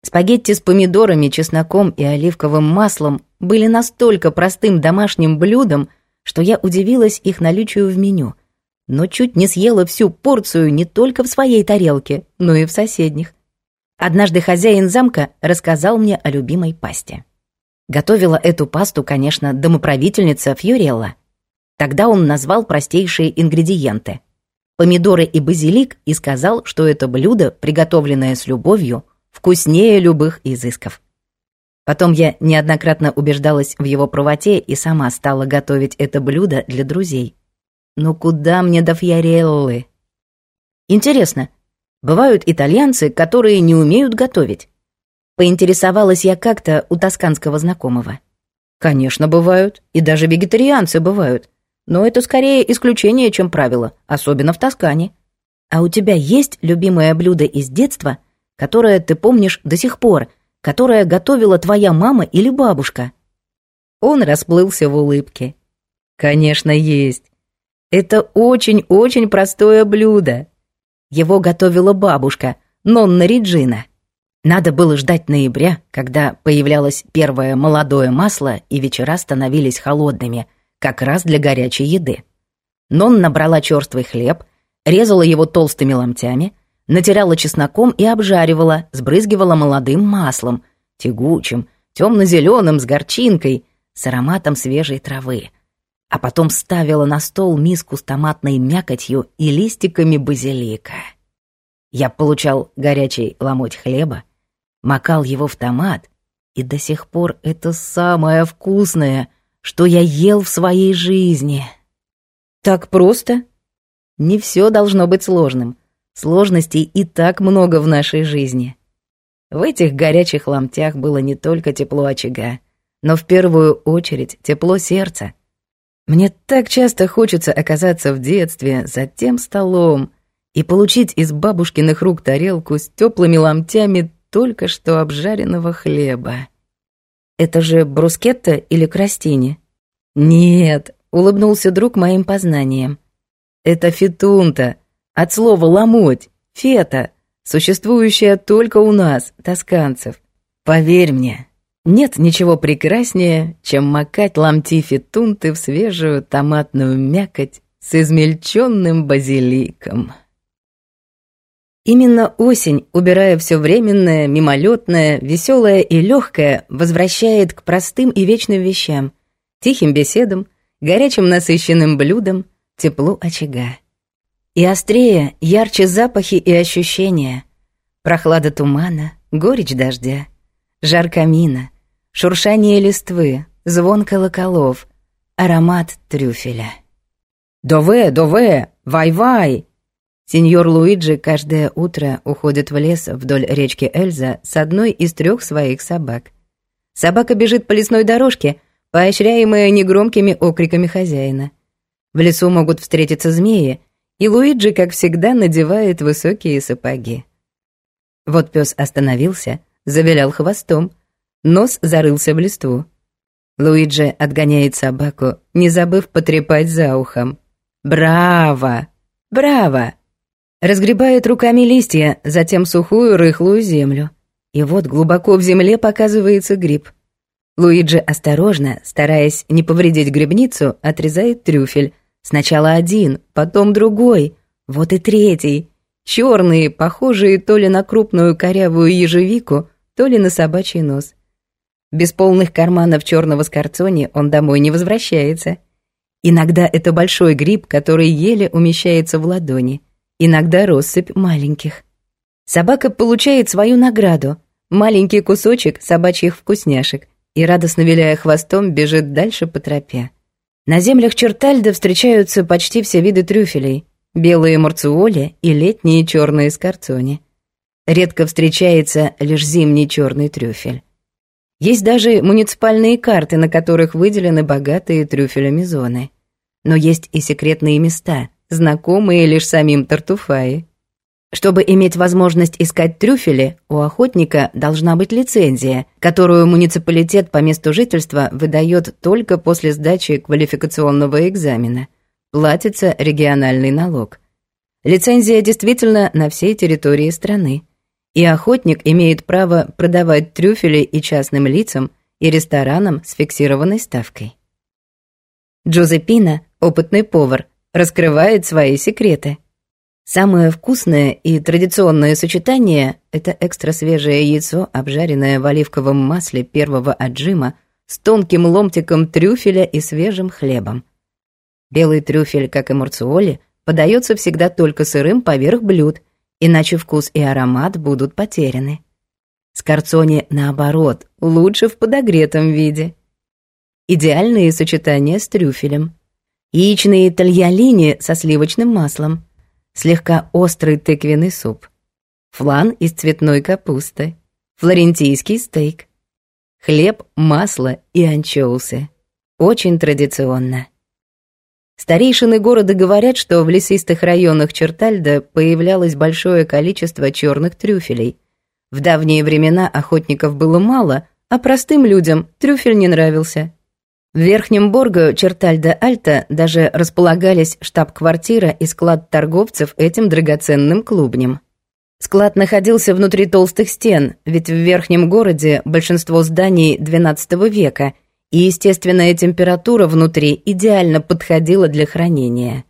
Спагетти с помидорами, чесноком и оливковым маслом были настолько простым домашним блюдом, что я удивилась их наличию в меню, но чуть не съела всю порцию не только в своей тарелке, но и в соседних. Однажды хозяин замка рассказал мне о любимой пасте. Готовила эту пасту, конечно, домоправительница Фьюрелла. Тогда он назвал простейшие ингредиенты помидоры и базилик и сказал, что это блюдо, приготовленное с любовью, вкуснее любых изысков. Потом я неоднократно убеждалась в его правоте и сама стала готовить это блюдо для друзей. Ну куда мне до фьяреллы? Интересно, бывают итальянцы, которые не умеют готовить? Поинтересовалась я как-то у тосканского знакомого. Конечно, бывают, и даже вегетарианцы бывают, но это скорее исключение, чем правило, особенно в Тоскане. А у тебя есть любимое блюдо из детства, которое ты помнишь до сих пор, которое готовила твоя мама или бабушка?» Он расплылся в улыбке. «Конечно, есть. Это очень-очень простое блюдо. Его готовила бабушка, Нонна Реджина. Надо было ждать ноября, когда появлялось первое молодое масло и вечера становились холодными – как раз для горячей еды. Нон набрала черствый хлеб, резала его толстыми ломтями, натирала чесноком и обжаривала, сбрызгивала молодым маслом, тягучим, темно-зеленым, с горчинкой, с ароматом свежей травы. А потом ставила на стол миску с томатной мякотью и листиками базилика. Я получал горячий ломоть хлеба, макал его в томат, и до сих пор это самое вкусное — что я ел в своей жизни. Так просто? Не все должно быть сложным. Сложностей и так много в нашей жизни. В этих горячих ломтях было не только тепло очага, но в первую очередь тепло сердца. Мне так часто хочется оказаться в детстве за тем столом и получить из бабушкиных рук тарелку с теплыми ломтями только что обжаренного хлеба. Это же брускетта или крастини?» «Нет», — улыбнулся друг моим познаниям. «Это фитунта, от слова «ломоть», «фета», существующая только у нас, тосканцев. Поверь мне, нет ничего прекраснее, чем макать ломти фитунты в свежую томатную мякоть с измельченным базиликом». Именно осень, убирая все временное, мимолетное, веселое и легкое, возвращает к простым и вечным вещам, тихим беседам, горячим насыщенным блюдам, теплу очага. И острее, ярче запахи и ощущения. Прохлада тумана, горечь дождя, жар камина, шуршание листвы, звон колоколов, аромат трюфеля. «Дове, дове, вай-вай!» Сеньор Луиджи каждое утро уходит в лес вдоль речки Эльза с одной из трех своих собак. Собака бежит по лесной дорожке, поощряемая негромкими окриками хозяина. В лесу могут встретиться змеи, и Луиджи, как всегда, надевает высокие сапоги. Вот пес остановился, завилял хвостом, нос зарылся в листву. Луиджи отгоняет собаку, не забыв потрепать за ухом. «Браво! Браво!» разгребает руками листья, затем сухую рыхлую землю. И вот глубоко в земле показывается гриб. Луиджи осторожно, стараясь не повредить грибницу, отрезает трюфель. Сначала один, потом другой, вот и третий. Черные, похожие то ли на крупную корявую ежевику, то ли на собачий нос. Без полных карманов черного скорцони он домой не возвращается. Иногда это большой гриб, который еле умещается в ладони – иногда россыпь маленьких. Собака получает свою награду — маленький кусочек собачьих вкусняшек и, радостно виляя хвостом, бежит дальше по тропе. На землях Чертальда встречаются почти все виды трюфелей — белые марцуоли и летние черные скорцони. Редко встречается лишь зимний черный трюфель. Есть даже муниципальные карты, на которых выделены богатые трюфелями зоны. Но есть и секретные места — знакомые лишь самим Тартуфаи. Чтобы иметь возможность искать трюфели, у охотника должна быть лицензия, которую муниципалитет по месту жительства выдает только после сдачи квалификационного экзамена. Платится региональный налог. Лицензия действительно на всей территории страны. И охотник имеет право продавать трюфели и частным лицам, и ресторанам с фиксированной ставкой. Джозепина, опытный повар, раскрывает свои секреты. Самое вкусное и традиционное сочетание – это экстрасвежее яйцо, обжаренное в оливковом масле первого отжима с тонким ломтиком трюфеля и свежим хлебом. Белый трюфель, как и мурцуоли, подается всегда только сырым поверх блюд, иначе вкус и аромат будут потеряны. Скорцони, наоборот, лучше в подогретом виде. Идеальные сочетания с трюфелем – яичные тальялини со сливочным маслом, слегка острый тыквенный суп, флан из цветной капусты, флорентийский стейк, хлеб, масло и анчоусы. Очень традиционно. Старейшины города говорят, что в лесистых районах Чертальда появлялось большое количество черных трюфелей. В давние времена охотников было мало, а простым людям трюфель не нравился – в Верхнем Борго Чертальда-Альта даже располагались штаб-квартира и склад торговцев этим драгоценным клубнем. Склад находился внутри толстых стен, ведь в Верхнем городе большинство зданий XII века, и естественная температура внутри идеально подходила для хранения.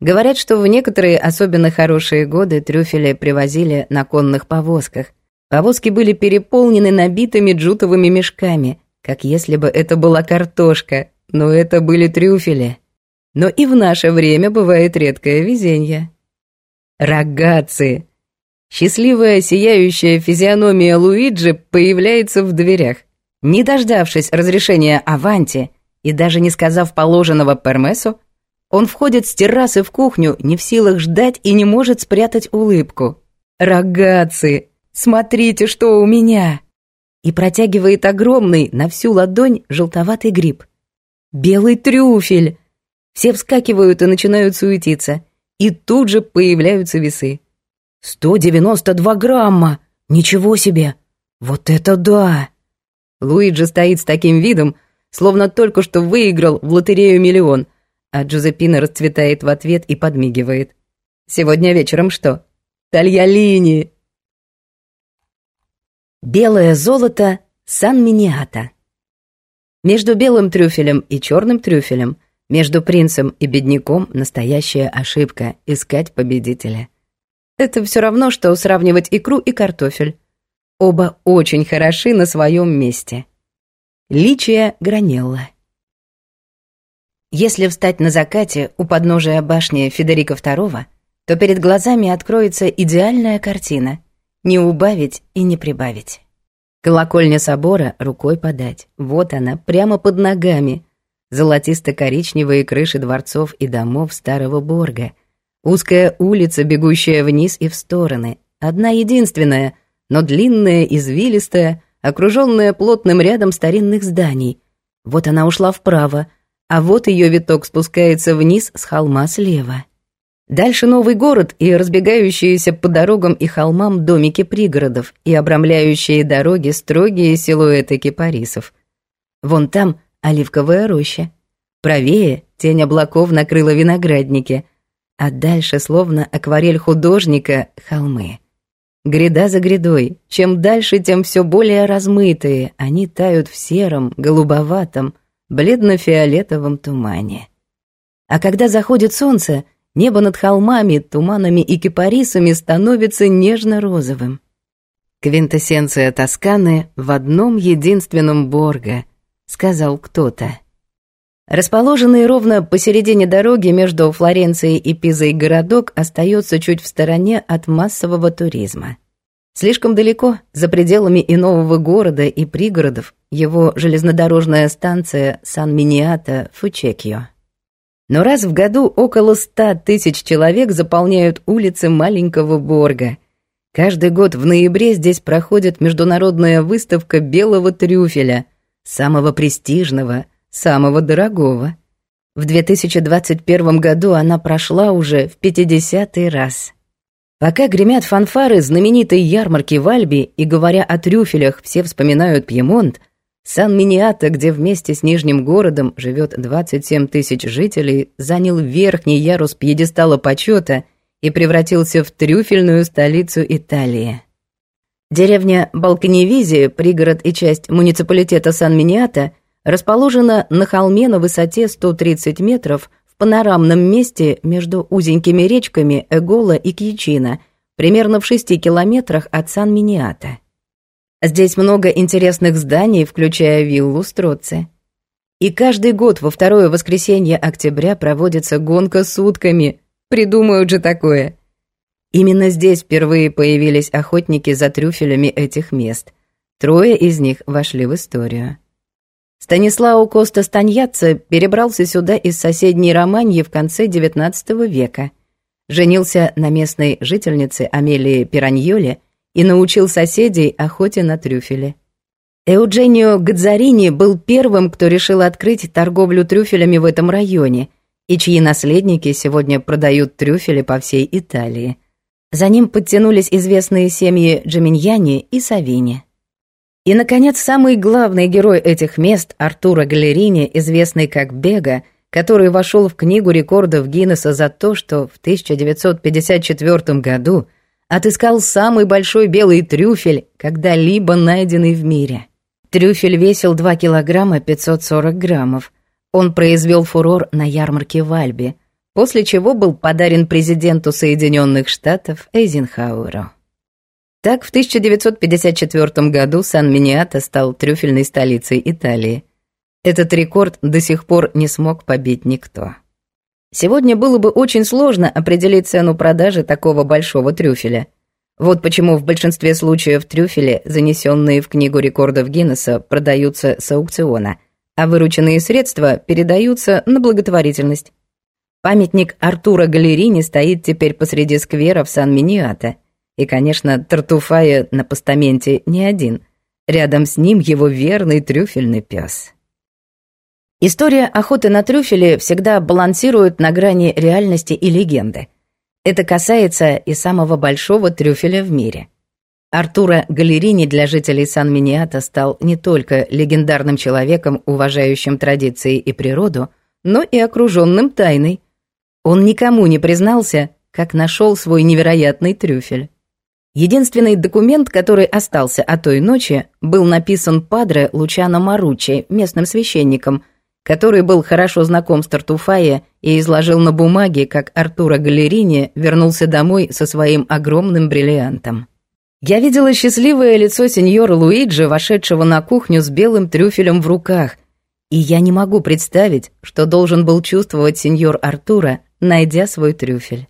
Говорят, что в некоторые особенно хорошие годы трюфели привозили на конных повозках. Повозки были переполнены набитыми джутовыми мешками – как если бы это была картошка, но это были трюфели. Но и в наше время бывает редкое везенье. Рогатцы! Счастливая сияющая физиономия Луиджи появляется в дверях. Не дождавшись разрешения Аванти и даже не сказав положенного Пермесу, он входит с террасы в кухню, не в силах ждать и не может спрятать улыбку. «Рогатцы! Смотрите, что у меня!» и протягивает огромный на всю ладонь желтоватый гриб. Белый трюфель! Все вскакивают и начинают суетиться. И тут же появляются весы. 192 грамма! Ничего себе! Вот это да! Луиджи стоит с таким видом, словно только что выиграл в лотерею миллион, а Джузеппина расцветает в ответ и подмигивает. «Сегодня вечером что?» «Тальялини!» Белое золото Сан-Миниата. Между белым трюфелем и черным трюфелем, между принцем и бедняком настоящая ошибка – искать победителя. Это все равно, что сравнивать икру и картофель. Оба очень хороши на своем месте. Личия Гранелла. Если встать на закате у подножия башни Федерика II, то перед глазами откроется идеальная картина – не убавить и не прибавить. Колокольня собора рукой подать. Вот она, прямо под ногами. Золотисто-коричневые крыши дворцов и домов старого Борга. Узкая улица, бегущая вниз и в стороны. Одна единственная, но длинная, извилистая, окружённая плотным рядом старинных зданий. Вот она ушла вправо, а вот её виток спускается вниз с холма слева. Дальше новый город и разбегающиеся по дорогам и холмам домики пригородов и обрамляющие дороги строгие силуэты кипарисов. Вон там оливковая роща. Правее тень облаков накрыла виноградники, а дальше словно акварель художника холмы. Гряда за грядой, чем дальше, тем все более размытые, они тают в сером, голубоватом, бледно-фиолетовом тумане. А когда заходит солнце — Небо над холмами, туманами и кипарисами становится нежно-розовым. «Квинтэссенция Тосканы в одном единственном Борго», — сказал кто-то. Расположенный ровно посередине дороги между Флоренцией и Пизой городок остается чуть в стороне от массового туризма. Слишком далеко, за пределами и нового города, и пригородов, его железнодорожная станция Сан-Миниата-Фучекио. Но раз в году около ста тысяч человек заполняют улицы маленького Борга. Каждый год в ноябре здесь проходит международная выставка белого трюфеля, самого престижного, самого дорогого. В 2021 году она прошла уже в 50-й раз. Пока гремят фанфары знаменитой ярмарки в Альби и говоря о трюфелях, все вспоминают Пьемонт – Сан-Миниата, где вместе с Нижним городом живет 27 тысяч жителей, занял верхний ярус пьедестала почета и превратился в трюфельную столицу Италии. Деревня Балканевизи, пригород и часть муниципалитета Сан-Миниата, расположена на холме на высоте 130 метров в панорамном месте между узенькими речками Эгола и Кьячина, примерно в 6 километрах от Сан-Миниата. Здесь много интересных зданий, включая виллу Строцци. И каждый год во второе воскресенье октября проводится гонка с утками. Придумают же такое. Именно здесь впервые появились охотники за трюфелями этих мест. Трое из них вошли в историю. Станислау Коста Станьяца перебрался сюда из соседней Романьи в конце XIX века. Женился на местной жительнице Амелии Пираньоле и научил соседей охоте на трюфели. Эудженио Гадзарини был первым, кто решил открыть торговлю трюфелями в этом районе, и чьи наследники сегодня продают трюфели по всей Италии. За ним подтянулись известные семьи Джаминьяни и Савини. И, наконец, самый главный герой этих мест, Артура Галерини, известный как Бега, который вошел в книгу рекордов Гиннесса за то, что в 1954 году отыскал самый большой белый трюфель, когда-либо найденный в мире. Трюфель весил 2 килограмма 540 граммов. Он произвел фурор на ярмарке в Альбе, после чего был подарен президенту Соединенных Штатов Эйзенхауэру. Так в 1954 году Сан-Миниато стал трюфельной столицей Италии. Этот рекорд до сих пор не смог побить никто. Сегодня было бы очень сложно определить цену продажи такого большого трюфеля. Вот почему в большинстве случаев трюфели, занесенные в Книгу рекордов Гиннесса, продаются с аукциона, а вырученные средства передаются на благотворительность. Памятник Артура Галерини стоит теперь посреди сквера в Сан-Миниато. И, конечно, Тартуфая на постаменте не один. Рядом с ним его верный трюфельный пес. История охоты на трюфели всегда балансирует на грани реальности и легенды. Это касается и самого большого трюфеля в мире. Артура Галерини для жителей Сан-Миниата стал не только легендарным человеком, уважающим традиции и природу, но и окруженным тайной. Он никому не признался, как нашел свой невероятный трюфель. Единственный документ, который остался о той ночи, был написан падре Лучано Маручи, местным священником – который был хорошо знаком с Тартуфае и изложил на бумаге, как Артура Галерини вернулся домой со своим огромным бриллиантом. Я видела счастливое лицо сеньора Луиджи, вошедшего на кухню с белым трюфелем в руках, и я не могу представить, что должен был чувствовать сеньор Артура, найдя свой трюфель.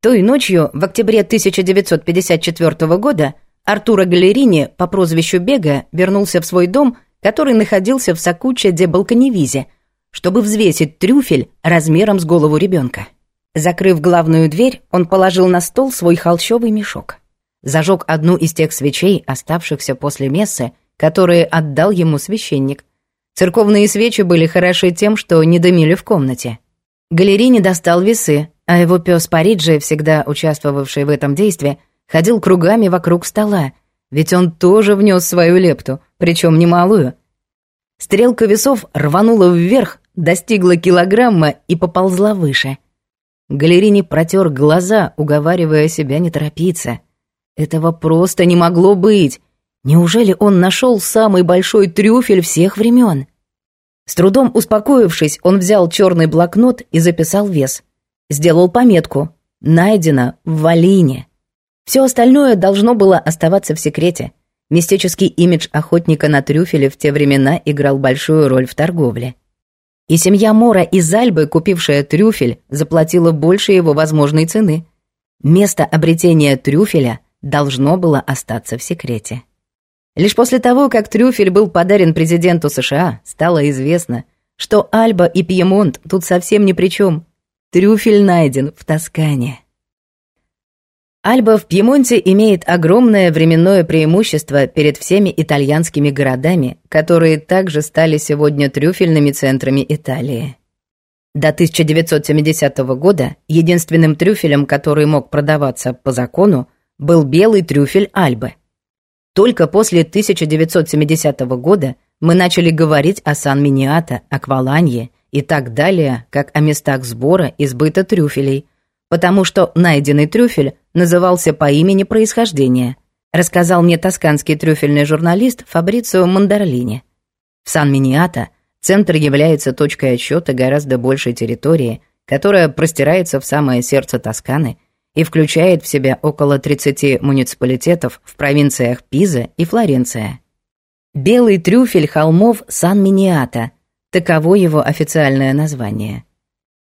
Той ночью, в октябре 1954 года, Артура Галерини по прозвищу Бега вернулся в свой дом – который находился в сокуче балконевизе, чтобы взвесить трюфель размером с голову ребенка. Закрыв главную дверь, он положил на стол свой холщовый мешок. Зажег одну из тех свечей, оставшихся после мессы, которые отдал ему священник. Церковные свечи были хороши тем, что не дымили в комнате. Галерине достал весы, а его пес Париджи, всегда участвовавший в этом действии, ходил кругами вокруг стола, ведь он тоже внес свою лепту, причем немалую. Стрелка весов рванула вверх, достигла килограмма и поползла выше. Галерини протер глаза, уговаривая себя не торопиться. Этого просто не могло быть. Неужели он нашел самый большой трюфель всех времен? С трудом успокоившись, он взял черный блокнот и записал вес. Сделал пометку «Найдено в Валине». Все остальное должно было оставаться в секрете. Мистический имидж охотника на трюфеле в те времена играл большую роль в торговле. И семья Мора из Альбы, купившая трюфель, заплатила больше его возможной цены. Место обретения трюфеля должно было остаться в секрете. Лишь после того, как трюфель был подарен президенту США, стало известно, что Альба и Пьемонт тут совсем ни при чем. Трюфель найден в Тоскане. Альба в Пьемонте имеет огромное временное преимущество перед всеми итальянскими городами, которые также стали сегодня трюфельными центрами Италии. До 1970 года единственным трюфелем, который мог продаваться по закону, был белый трюфель Альбы. Только после 1970 года мы начали говорить о Сан-Миниато, Акваланье и так далее, как о местах сбора и сбыта трюфелей – потому что найденный трюфель назывался по имени происхождения, рассказал мне тосканский трюфельный журналист Фабрицио Мандерлини. В Сан-Миниато центр является точкой отсчета гораздо большей территории, которая простирается в самое сердце Тосканы и включает в себя около 30 муниципалитетов в провинциях Пиза и Флоренция. «Белый трюфель холмов Сан-Миниато» – таково его официальное название –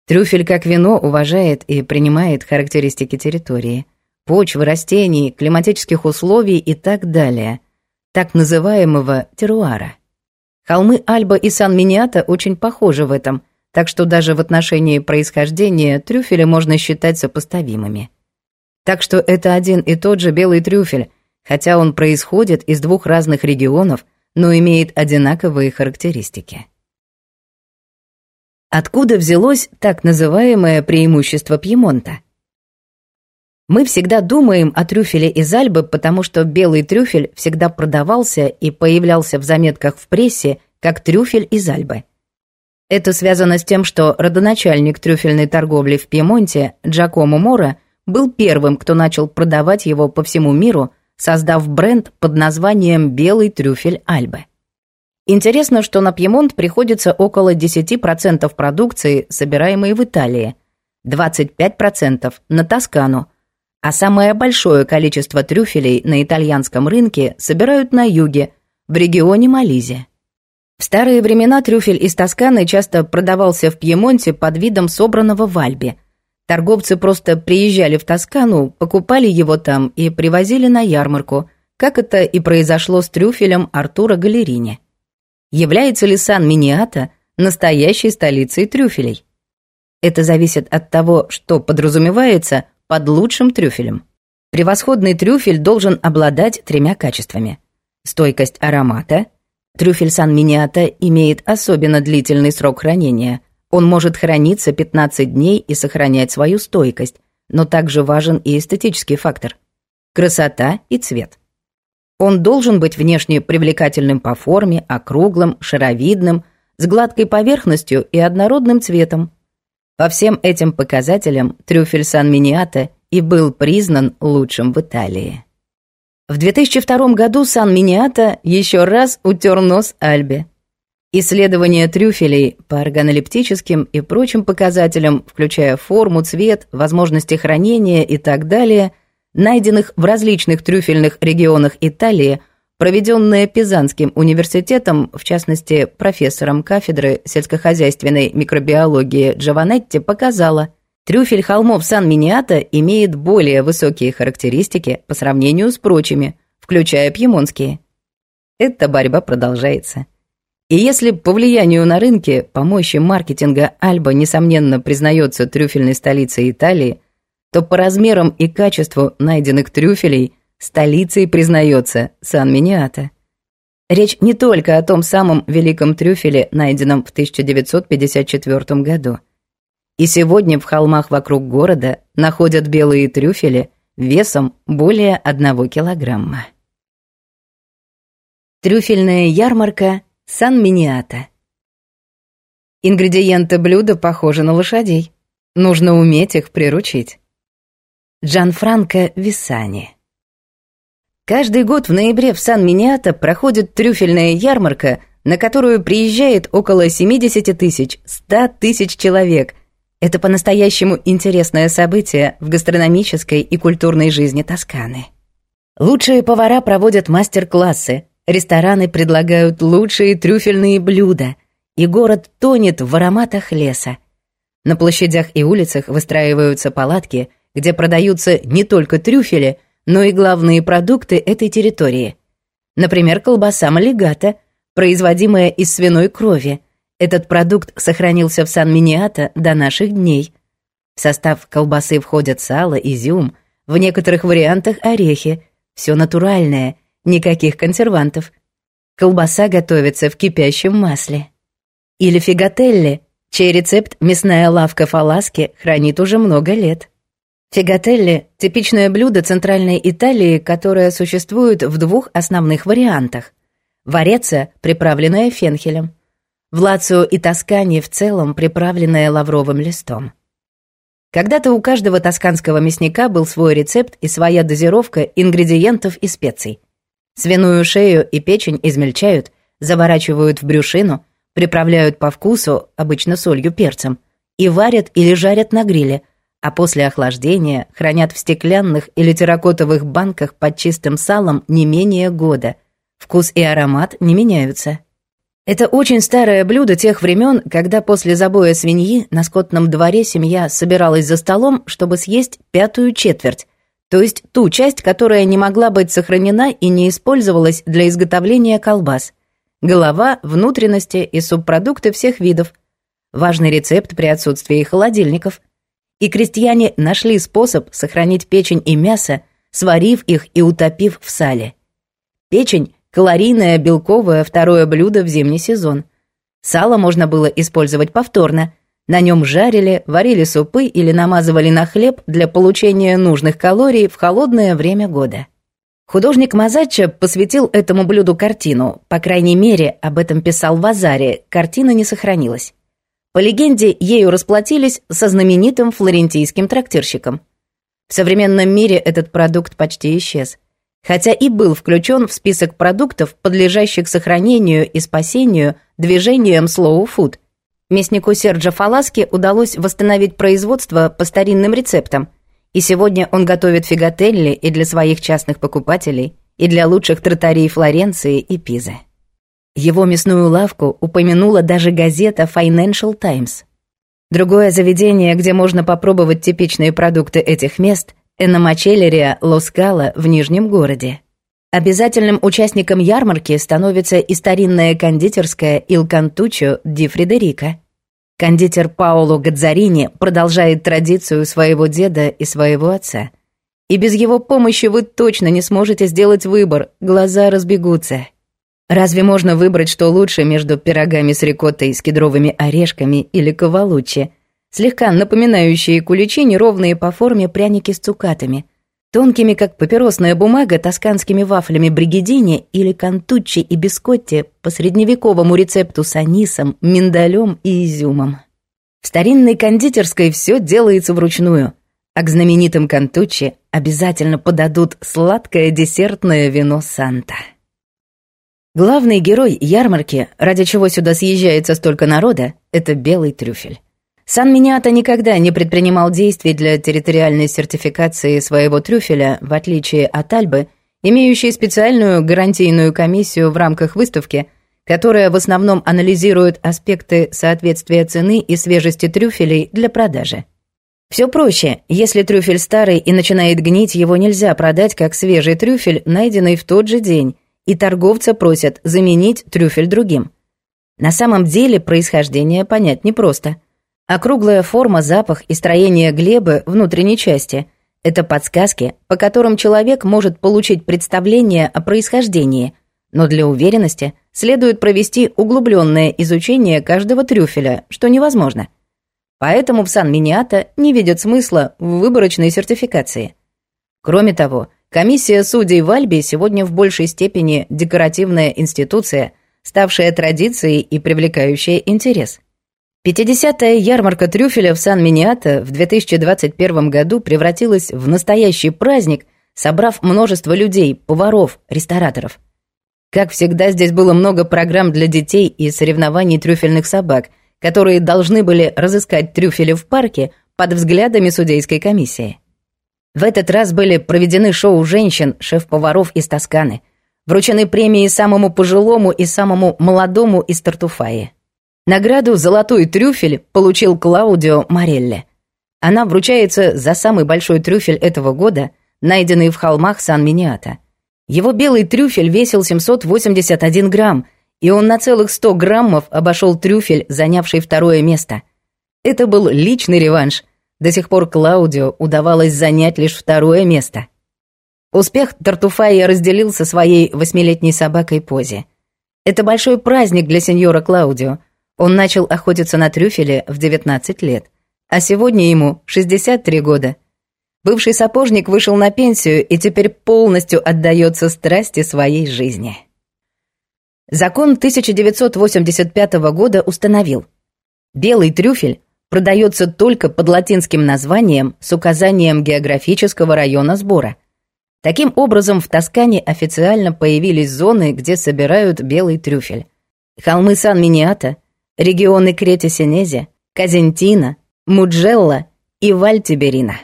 Трюфель как вино уважает и принимает характеристики территории, почвы, растений, климатических условий и так далее, так называемого теруара. Холмы Альба и Сан-Миниата очень похожи в этом, так что даже в отношении происхождения трюфели можно считать сопоставимыми. Так что это один и тот же белый трюфель, хотя он происходит из двух разных регионов, но имеет одинаковые характеристики. Откуда взялось так называемое преимущество Пьемонта? Мы всегда думаем о трюфеле из Альбы, потому что белый трюфель всегда продавался и появлялся в заметках в прессе как трюфель из Альбы. Это связано с тем, что родоначальник трюфельной торговли в Пьемонте Джакомо Мора был первым, кто начал продавать его по всему миру, создав бренд под названием «Белый трюфель Альбы». Интересно, что на Пьемонт приходится около 10% продукции, собираемой в Италии, 25% на Тоскану, а самое большое количество трюфелей на итальянском рынке собирают на юге, в регионе Мализе. В старые времена трюфель из Тосканы часто продавался в Пьемонте под видом собранного в Альбе. Торговцы просто приезжали в Тоскану, покупали его там и привозили на ярмарку, как это и произошло с трюфелем Артура Галерини. Является ли Сан-Миниата настоящей столицей трюфелей? Это зависит от того, что подразумевается под лучшим трюфелем. Превосходный трюфель должен обладать тремя качествами. Стойкость аромата. Трюфель Сан-Миниата имеет особенно длительный срок хранения. Он может храниться 15 дней и сохранять свою стойкость, но также важен и эстетический фактор. Красота и цвет. Он должен быть внешне привлекательным по форме, округлым, шаровидным, с гладкой поверхностью и однородным цветом. По всем этим показателям трюфель Сан-Миниата и был признан лучшим в Италии. В 2002 году Сан-Миниата еще раз утер нос Альбе. Исследования трюфелей по органолептическим и прочим показателям, включая форму, цвет, возможности хранения и так далее – найденных в различных трюфельных регионах Италии, проведенные Пизанским университетом, в частности, профессором кафедры сельскохозяйственной микробиологии Джованетти, показала, трюфель холмов Сан-Миниата имеет более высокие характеристики по сравнению с прочими, включая пьемонские. Эта борьба продолжается. И если по влиянию на рынке, по мощи маркетинга Альба, несомненно, признается трюфельной столицей Италии – то по размерам и качеству найденных трюфелей столицей признается Сан-Миниата. Речь не только о том самом великом трюфеле, найденном в 1954 году. И сегодня в холмах вокруг города находят белые трюфели весом более одного килограмма. Трюфельная ярмарка Сан-Миниата. Ингредиенты блюда похожи на лошадей. Нужно уметь их приручить. Джанфранко Висани. Каждый год в ноябре в Сан-Миниато проходит трюфельная ярмарка, на которую приезжает около 70 тысяч, 100 тысяч человек. Это по-настоящему интересное событие в гастрономической и культурной жизни Тосканы. Лучшие повара проводят мастер-классы, рестораны предлагают лучшие трюфельные блюда, и город тонет в ароматах леса. На площадях и улицах выстраиваются палатки – где продаются не только трюфели, но и главные продукты этой территории. Например, колбаса малигата, производимая из свиной крови. Этот продукт сохранился в Сан-Миниато до наших дней. В состав колбасы входят сало, изюм, в некоторых вариантах орехи. Все натуральное, никаких консервантов. Колбаса готовится в кипящем масле. Или фигателли, чей рецепт мясная лавка Фаласки хранит уже много лет. Фигателли – типичное блюдо Центральной Италии, которое существует в двух основных вариантах. Вареца, приправленная фенхелем. В Лацио и Тоскане в целом приправленная лавровым листом. Когда-то у каждого тосканского мясника был свой рецепт и своя дозировка ингредиентов и специй. Свиную шею и печень измельчают, заворачивают в брюшину, приправляют по вкусу, обычно солью, перцем, и варят или жарят на гриле – а после охлаждения хранят в стеклянных или терракотовых банках под чистым салом не менее года. Вкус и аромат не меняются. Это очень старое блюдо тех времен, когда после забоя свиньи на скотном дворе семья собиралась за столом, чтобы съесть пятую четверть, то есть ту часть, которая не могла быть сохранена и не использовалась для изготовления колбас. Голова, внутренности и субпродукты всех видов. Важный рецепт при отсутствии холодильников – и крестьяне нашли способ сохранить печень и мясо, сварив их и утопив в сале. Печень – калорийное белковое второе блюдо в зимний сезон. Сало можно было использовать повторно. На нем жарили, варили супы или намазывали на хлеб для получения нужных калорий в холодное время года. Художник Мазаччо посвятил этому блюду картину, по крайней мере, об этом писал в Азаре, картина не сохранилась. По легенде, ею расплатились со знаменитым флорентийским трактирщиком. В современном мире этот продукт почти исчез, хотя и был включен в список продуктов, подлежащих сохранению и спасению движением Slow Food. Местнику Серджа Фаласки удалось восстановить производство по старинным рецептам, и сегодня он готовит фигателли и для своих частных покупателей, и для лучших тротарей Флоренции и Пизы. Его мясную лавку упомянула даже газета Financial Times. Другое заведение, где можно попробовать типичные продукты этих мест – Эномачеллерия Лоскала в Нижнем городе. Обязательным участником ярмарки становится и старинная кондитерская Cantuccio di Фредерика. Кондитер Паоло Гадзарини продолжает традицию своего деда и своего отца. И без его помощи вы точно не сможете сделать выбор, глаза разбегутся. Разве можно выбрать что лучше между пирогами с рикоттой с кедровыми орешками или ковалучи, слегка напоминающие куличи, неровные по форме пряники с цукатами, тонкими, как папиросная бумага, тосканскими вафлями бригедини или кантуччи и бискотти по средневековому рецепту с анисом, миндалем и изюмом. В старинной кондитерской все делается вручную, а к знаменитым кантуччи обязательно подадут сладкое десертное вино Санта. Главный герой ярмарки, ради чего сюда съезжается столько народа, это белый трюфель. Сан Миниата никогда не предпринимал действий для территориальной сертификации своего трюфеля, в отличие от Альбы, имеющей специальную гарантийную комиссию в рамках выставки, которая в основном анализирует аспекты соответствия цены и свежести трюфелей для продажи. Все проще, если трюфель старый и начинает гнить, его нельзя продать как свежий трюфель, найденный в тот же день – и торговца просят заменить трюфель другим. На самом деле происхождение понять непросто. Округлая форма, запах и строение глебы внутренней части – это подсказки, по которым человек может получить представление о происхождении, но для уверенности следует провести углубленное изучение каждого трюфеля, что невозможно. Поэтому в Сан-Миниата не видят смысла в выборочной сертификации. Кроме того, – Комиссия судей в Альбе сегодня в большей степени декоративная институция, ставшая традицией и привлекающая интерес. 50-я ярмарка трюфеля в Сан-Миниато в 2021 году превратилась в настоящий праздник, собрав множество людей, поваров, рестораторов. Как всегда, здесь было много программ для детей и соревнований трюфельных собак, которые должны были разыскать трюфели в парке под взглядами судейской комиссии. В этот раз были проведены шоу женщин, шеф-поваров из Тосканы. Вручены премии самому пожилому и самому молодому из Тартуфаи. Награду «Золотой трюфель» получил Клаудио Морелли. Она вручается за самый большой трюфель этого года, найденный в холмах Сан-Миниата. Его белый трюфель весил 781 грамм, и он на целых 100 граммов обошел трюфель, занявший второе место. Это был личный реванш – до сих пор Клаудио удавалось занять лишь второе место. Успех Тартуфая разделился своей восьмилетней собакой Пози. Это большой праздник для сеньора Клаудио. Он начал охотиться на трюфеле в 19 лет, а сегодня ему 63 года. Бывший сапожник вышел на пенсию и теперь полностью отдается страсти своей жизни. Закон 1985 года установил, белый трюфель продается только под латинским названием с указанием географического района сбора. Таким образом, в Тоскане официально появились зоны, где собирают белый трюфель. Холмы Сан-Миниата, регионы Крета-Синези, Казентина, Муджелла и Вальтиберина.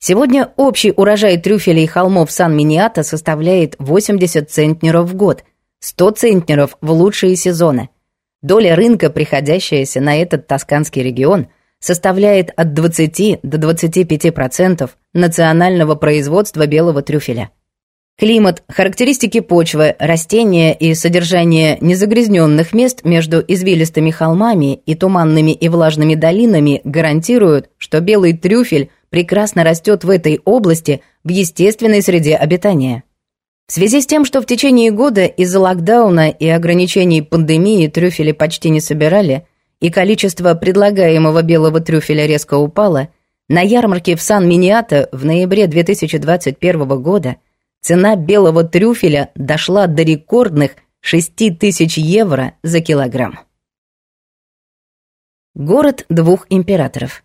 Сегодня общий урожай трюфелей холмов Сан-Миниата составляет 80 центнеров в год, 100 центнеров в лучшие сезоны – Доля рынка, приходящаяся на этот тосканский регион, составляет от 20 до 25% национального производства белого трюфеля. Климат, характеристики почвы, растения и содержание незагрязненных мест между извилистыми холмами и туманными и влажными долинами гарантируют, что белый трюфель прекрасно растет в этой области в естественной среде обитания. В связи с тем, что в течение года из-за локдауна и ограничений пандемии трюфели почти не собирали, и количество предлагаемого белого трюфеля резко упало, на ярмарке в Сан-Миниато в ноябре 2021 года цена белого трюфеля дошла до рекордных 6 тысяч евро за килограмм. Город двух императоров.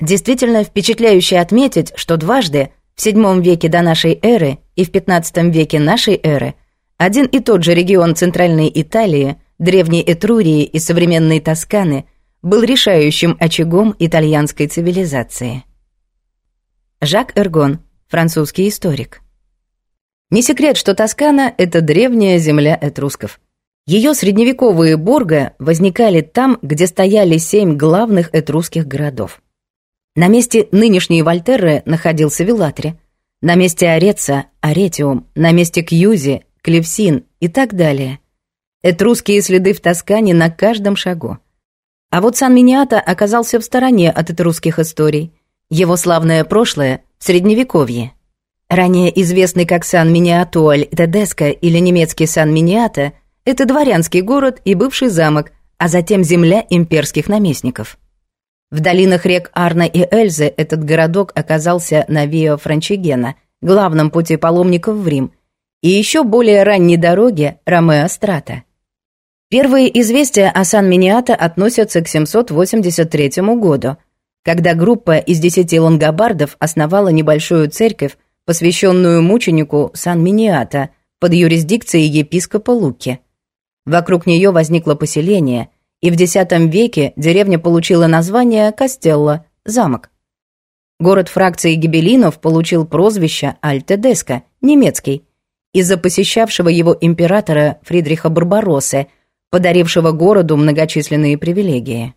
Действительно впечатляюще отметить, что дважды – в VII веке до нашей эры и в XV веке нашей эры один и тот же регион Центральной Италии, Древней Этрурии и современной Тосканы был решающим очагом итальянской цивилизации. Жак Эргон, французский историк. Не секрет, что Тоскана – это древняя земля этрусков. Ее средневековые борго возникали там, где стояли семь главных этрусских городов – на месте нынешней Вольтерры находился Вилатри, на месте Ореца – Аретиум, на месте Кьюзи – Клевсин и так далее. Этрусские следы в Тоскане на каждом шагу. А вот Сан-Миниата оказался в стороне от этрусских историй. Его славное прошлое – Средневековье. Ранее известный как Сан-Миниатуаль Тедеско или немецкий Сан-Миниата – это дворянский город и бывший замок, а затем земля имперских наместников – в долинах рек Арна и Эльзы этот городок оказался на Вио Франчигена, главном пути паломников в Рим, и еще более ранней дороге Ромео Страта. Первые известия о Сан-Миниато относятся к 783 году, когда группа из десяти лонгобардов основала небольшую церковь, посвященную мученику Сан-Миниато, под юрисдикцией епископа Луки. Вокруг нее возникло поселение – и в X веке деревня получила название Кастелло – замок. Город фракции гибелинов получил прозвище Альтедеско – немецкий, из-за посещавшего его императора Фридриха Барбароссе, подарившего городу многочисленные привилегии.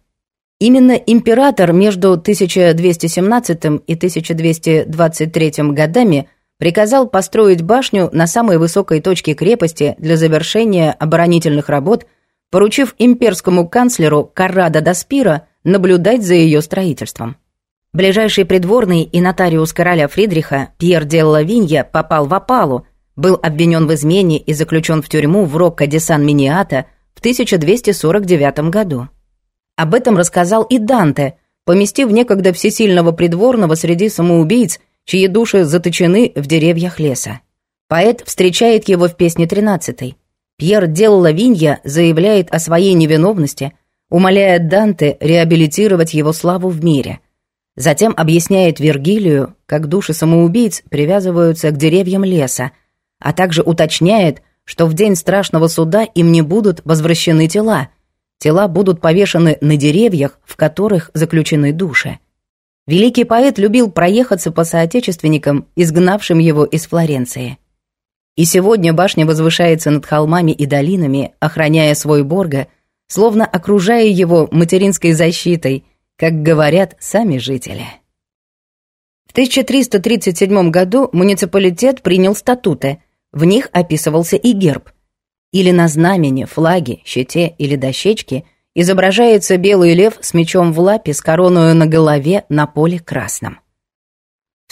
Именно император между 1217 и 1223 годами приказал построить башню на самой высокой точке крепости для завершения оборонительных работ – поручив имперскому канцлеру Каррадо Даспира наблюдать за ее строительством. Ближайший придворный и нотариус короля Фридриха Пьер де Лавинья попал в опалу, был обвинен в измене и заключен в тюрьму в Рокко де Сан-Миниата в 1249 году. Об этом рассказал и Данте, поместив некогда всесильного придворного среди самоубийц, чьи души заточены в деревьях леса. Поэт встречает его в песне 13 -й. Пьер Дел Лавинья заявляет о своей невиновности, умоляя Данте реабилитировать его славу в мире. Затем объясняет Вергилию, как души самоубийц привязываются к деревьям леса, а также уточняет, что в день страшного суда им не будут возвращены тела. Тела будут повешены на деревьях, в которых заключены души. Великий поэт любил проехаться по соотечественникам, изгнавшим его из Флоренции. И сегодня башня возвышается над холмами и долинами, охраняя свой Борга, словно окружая его материнской защитой, как говорят сами жители. В 1337 году муниципалитет принял статуты, в них описывался и герб. Или на знамени, флаге, щите или дощечке изображается белый лев с мечом в лапе с короною на голове на поле красном.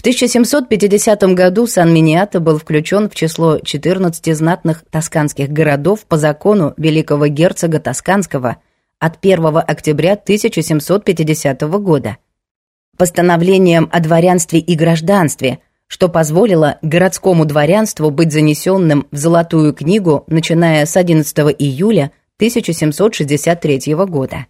В 1750 году Сан-Миниато был включен в число 14 знатных тосканских городов по закону великого герцога Тосканского от 1 октября 1750 года постановлением о дворянстве и гражданстве, что позволило городскому дворянству быть занесенным в Золотую книгу, начиная с 11 июля 1763 года.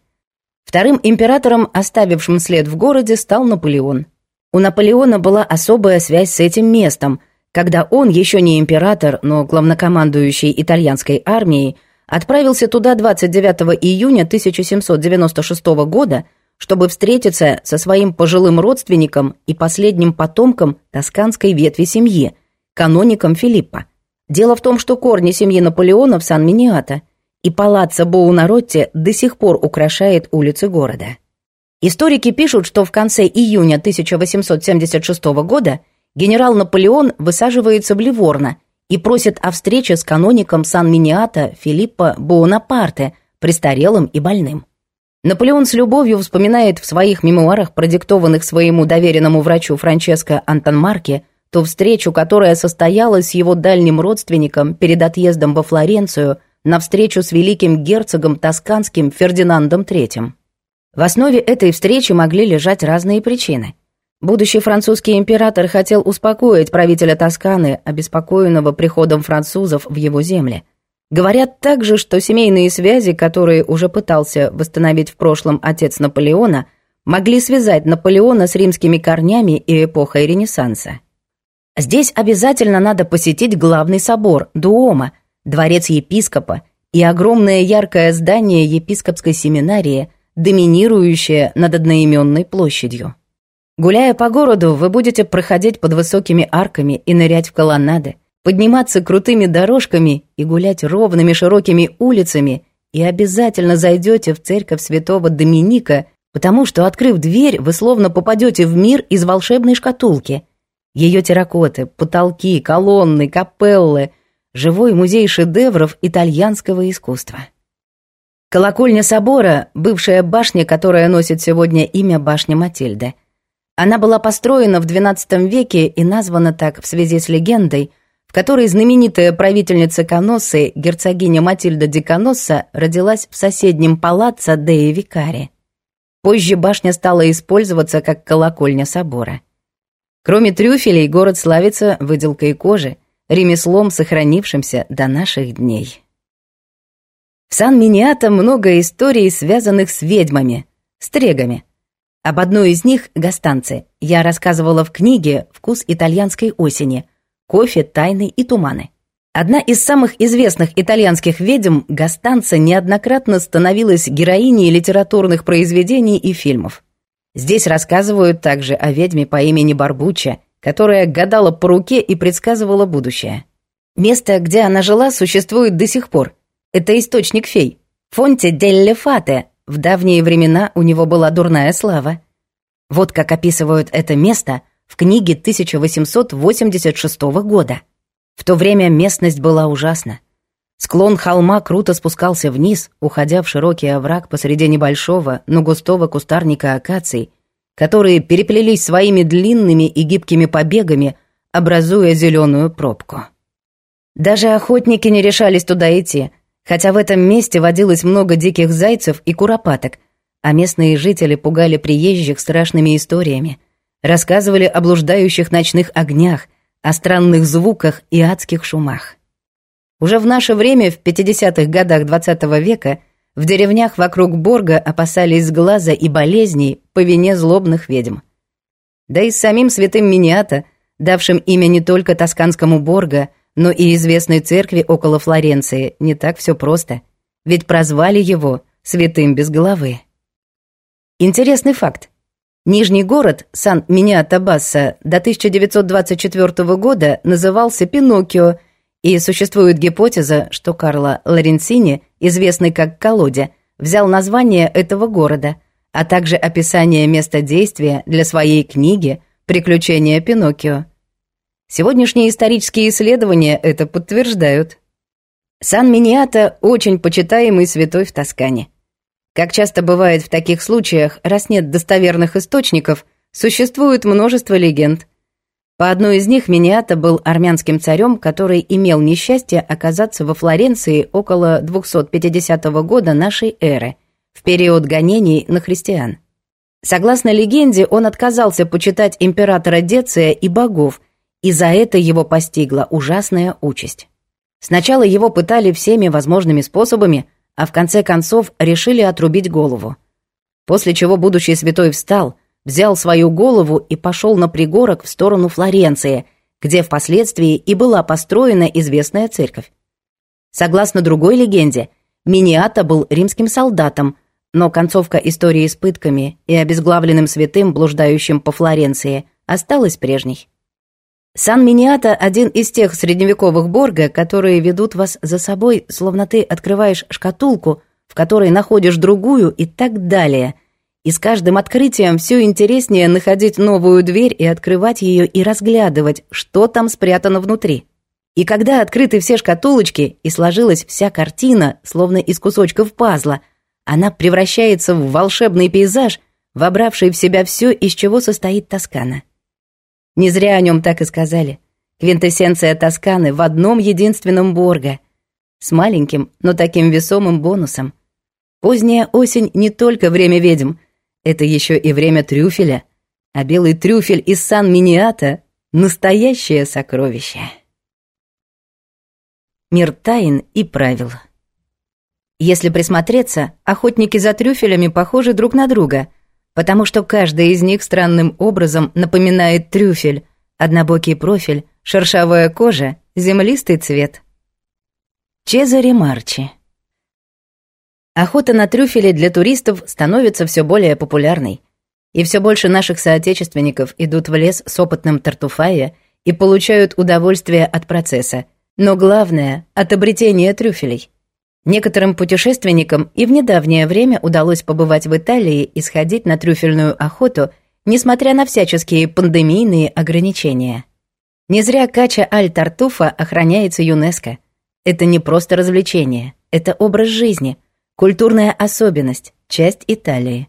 Вторым императором, оставившим след в городе, стал Наполеон – у Наполеона была особая связь с этим местом, когда он, еще не император, но главнокомандующий итальянской армией, отправился туда 29 июня 1796 года, чтобы встретиться со своим пожилым родственником и последним потомком тосканской ветви семьи, каноником Филиппа. Дело в том, что корни семьи Наполеона в Сан-Миниато, и палаццо Боунаротти до сих пор украшает улицы города. Историки пишут, что в конце июня 1876 года генерал Наполеон высаживается в Ливорно и просит о встрече с каноником Сан-Миниата Филиппо Буонапарте, престарелым и больным. Наполеон с любовью вспоминает в своих мемуарах, продиктованных своему доверенному врачу Франческо Антонмарке, ту встречу, которая состоялась с его дальним родственником перед отъездом во Флоренцию на встречу с великим герцогом тосканским Фердинандом III. В основе этой встречи могли лежать разные причины. Будущий французский император хотел успокоить правителя Тосканы, обеспокоенного приходом французов в его земли. Говорят также, что семейные связи, которые уже пытался восстановить в прошлом отец Наполеона, могли связать Наполеона с римскими корнями и эпохой Ренессанса. Здесь обязательно надо посетить главный собор, Дуома, дворец епископа и огромное яркое здание епископской семинарии – доминирующая над одноименной площадью. Гуляя по городу, вы будете проходить под высокими арками и нырять в колоннады, подниматься крутыми дорожками и гулять ровными широкими улицами, и обязательно зайдете в церковь святого Доминика, потому что, открыв дверь, вы словно попадете в мир из волшебной шкатулки. Ее терракоты, потолки, колонны, капеллы — живой музей шедевров итальянского искусства. Колокольня собора, бывшая башня, которая носит сегодня имя башни Матильды. Она была построена в XII веке и названа так в связи с легендой, в которой знаменитая правительница Коноссы, герцогиня Матильда Диконосса, родилась в соседнем палаццо Деи Викари. Позже башня стала использоваться как колокольня собора. Кроме трюфелей, город славится выделкой кожи, ремеслом, сохранившимся до наших дней. В Сан-Миниато много историй, связанных с ведьмами, стрегами. Об одной из них, Гастанцы я рассказывала в книге «Вкус итальянской осени», «Кофе, тайны и туманы». Одна из самых известных итальянских ведьм, Гастанца, неоднократно становилась героиней литературных произведений и фильмов. Здесь рассказывают также о ведьме по имени Барбуча, которая гадала по руке и предсказывала будущее. Место, где она жила, существует до сих пор – это источник фей. Фонте Делле Фате. В давние времена у него была дурная слава. Вот как описывают это место в книге 1886 года. В то время местность была ужасна. Склон холма круто спускался вниз, уходя в широкий овраг посреди небольшого, но густого кустарника акаций, которые переплелись своими длинными и гибкими побегами, образуя зеленую пробку. Даже охотники не решались туда идти — хотя в этом месте водилось много диких зайцев и куропаток, а местные жители пугали приезжих страшными историями, рассказывали о блуждающих ночных огнях, о странных звуках и адских шумах. Уже в наше время, в 50-х годах XX -го века, в деревнях вокруг Борга опасались глаза и болезней по вине злобных ведьм. Да и с самим святым Миниата, давшим имя не только тосканскому Борга, но и известной церкви около Флоренции не так все просто, ведь прозвали его «святым без головы». Интересный факт. Нижний город Сан-Миниатабасса до 1924 года назывался Пиноккио, и существует гипотеза, что Карло Лоренцини, известный как Колодя, взял название этого города, а также описание места действия для своей книги «Приключения Пиноккио». Сегодняшние исторические исследования это подтверждают. Сан-Миниата – очень почитаемый святой в Тоскане. Как часто бывает в таких случаях, раз нет достоверных источников, существует множество легенд. По одной из них Миниата был армянским царем, который имел несчастье оказаться во Флоренции около 250 года нашей эры, в период гонений на христиан. Согласно легенде, он отказался почитать императора Деция и богов – и за это его постигла ужасная участь. Сначала его пытали всеми возможными способами, а в конце концов решили отрубить голову. После чего будущий святой встал, взял свою голову и пошел на пригорок в сторону Флоренции, где впоследствии и была построена известная церковь. Согласно другой легенде, Миниата был римским солдатом, но концовка истории с пытками и обезглавленным святым, блуждающим по Флоренции, осталась прежней. Сан-Миниата – один из тех средневековых борга, которые ведут вас за собой, словно ты открываешь шкатулку, в которой находишь другую и так далее. И с каждым открытием все интереснее находить новую дверь и открывать ее и разглядывать, что там спрятано внутри. И когда открыты все шкатулочки и сложилась вся картина, словно из кусочков пазла, она превращается в волшебный пейзаж, вобравший в себя все, из чего состоит Тоскана. Не зря о нем так и сказали. Квинтэссенция Тосканы в одном единственном Борго. С маленьким, но таким весомым бонусом. Поздняя осень не только время ведьм, это еще и время трюфеля. А белый трюфель из Сан-Миниата — настоящее сокровище. Мир тайн и правил. Если присмотреться, охотники за трюфелями похожи друг на друга — потому что каждая из них странным образом напоминает трюфель, однобокий профиль, шершавая кожа, землистый цвет. Чезаре Марчи. Охота на трюфели для туристов становится все более популярной, и все больше наших соотечественников идут в лес с опытным тартуфая и получают удовольствие от процесса, но главное — от обретения трюфелей — Некоторым путешественникам и в недавнее время удалось побывать в Италии и сходить на трюфельную охоту, несмотря на всяческие пандемийные ограничения. Не зря кача Аль-Тартуфа охраняется ЮНЕСКО. Это не просто развлечение, это образ жизни, культурная особенность, часть Италии.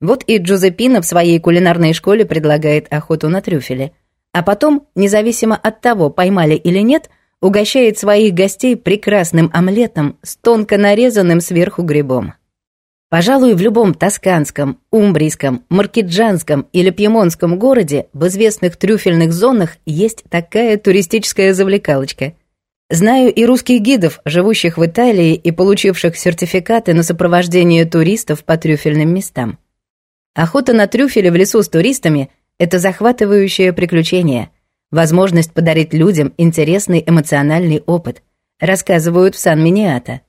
Вот и Джузепина в своей кулинарной школе предлагает охоту на трюфели. А потом, независимо от того, поймали или нет, угощает своих гостей прекрасным омлетом с тонко нарезанным сверху грибом. Пожалуй, в любом тосканском, умбрийском, маркиджанском или пьемонском городе в известных трюфельных зонах есть такая туристическая завлекалочка. Знаю и русских гидов, живущих в Италии и получивших сертификаты на сопровождение туристов по трюфельным местам. Охота на трюфели в лесу с туристами – это захватывающее приключение – возможность подарить людям интересный эмоциональный опыт, рассказывают в Сан-Миниато.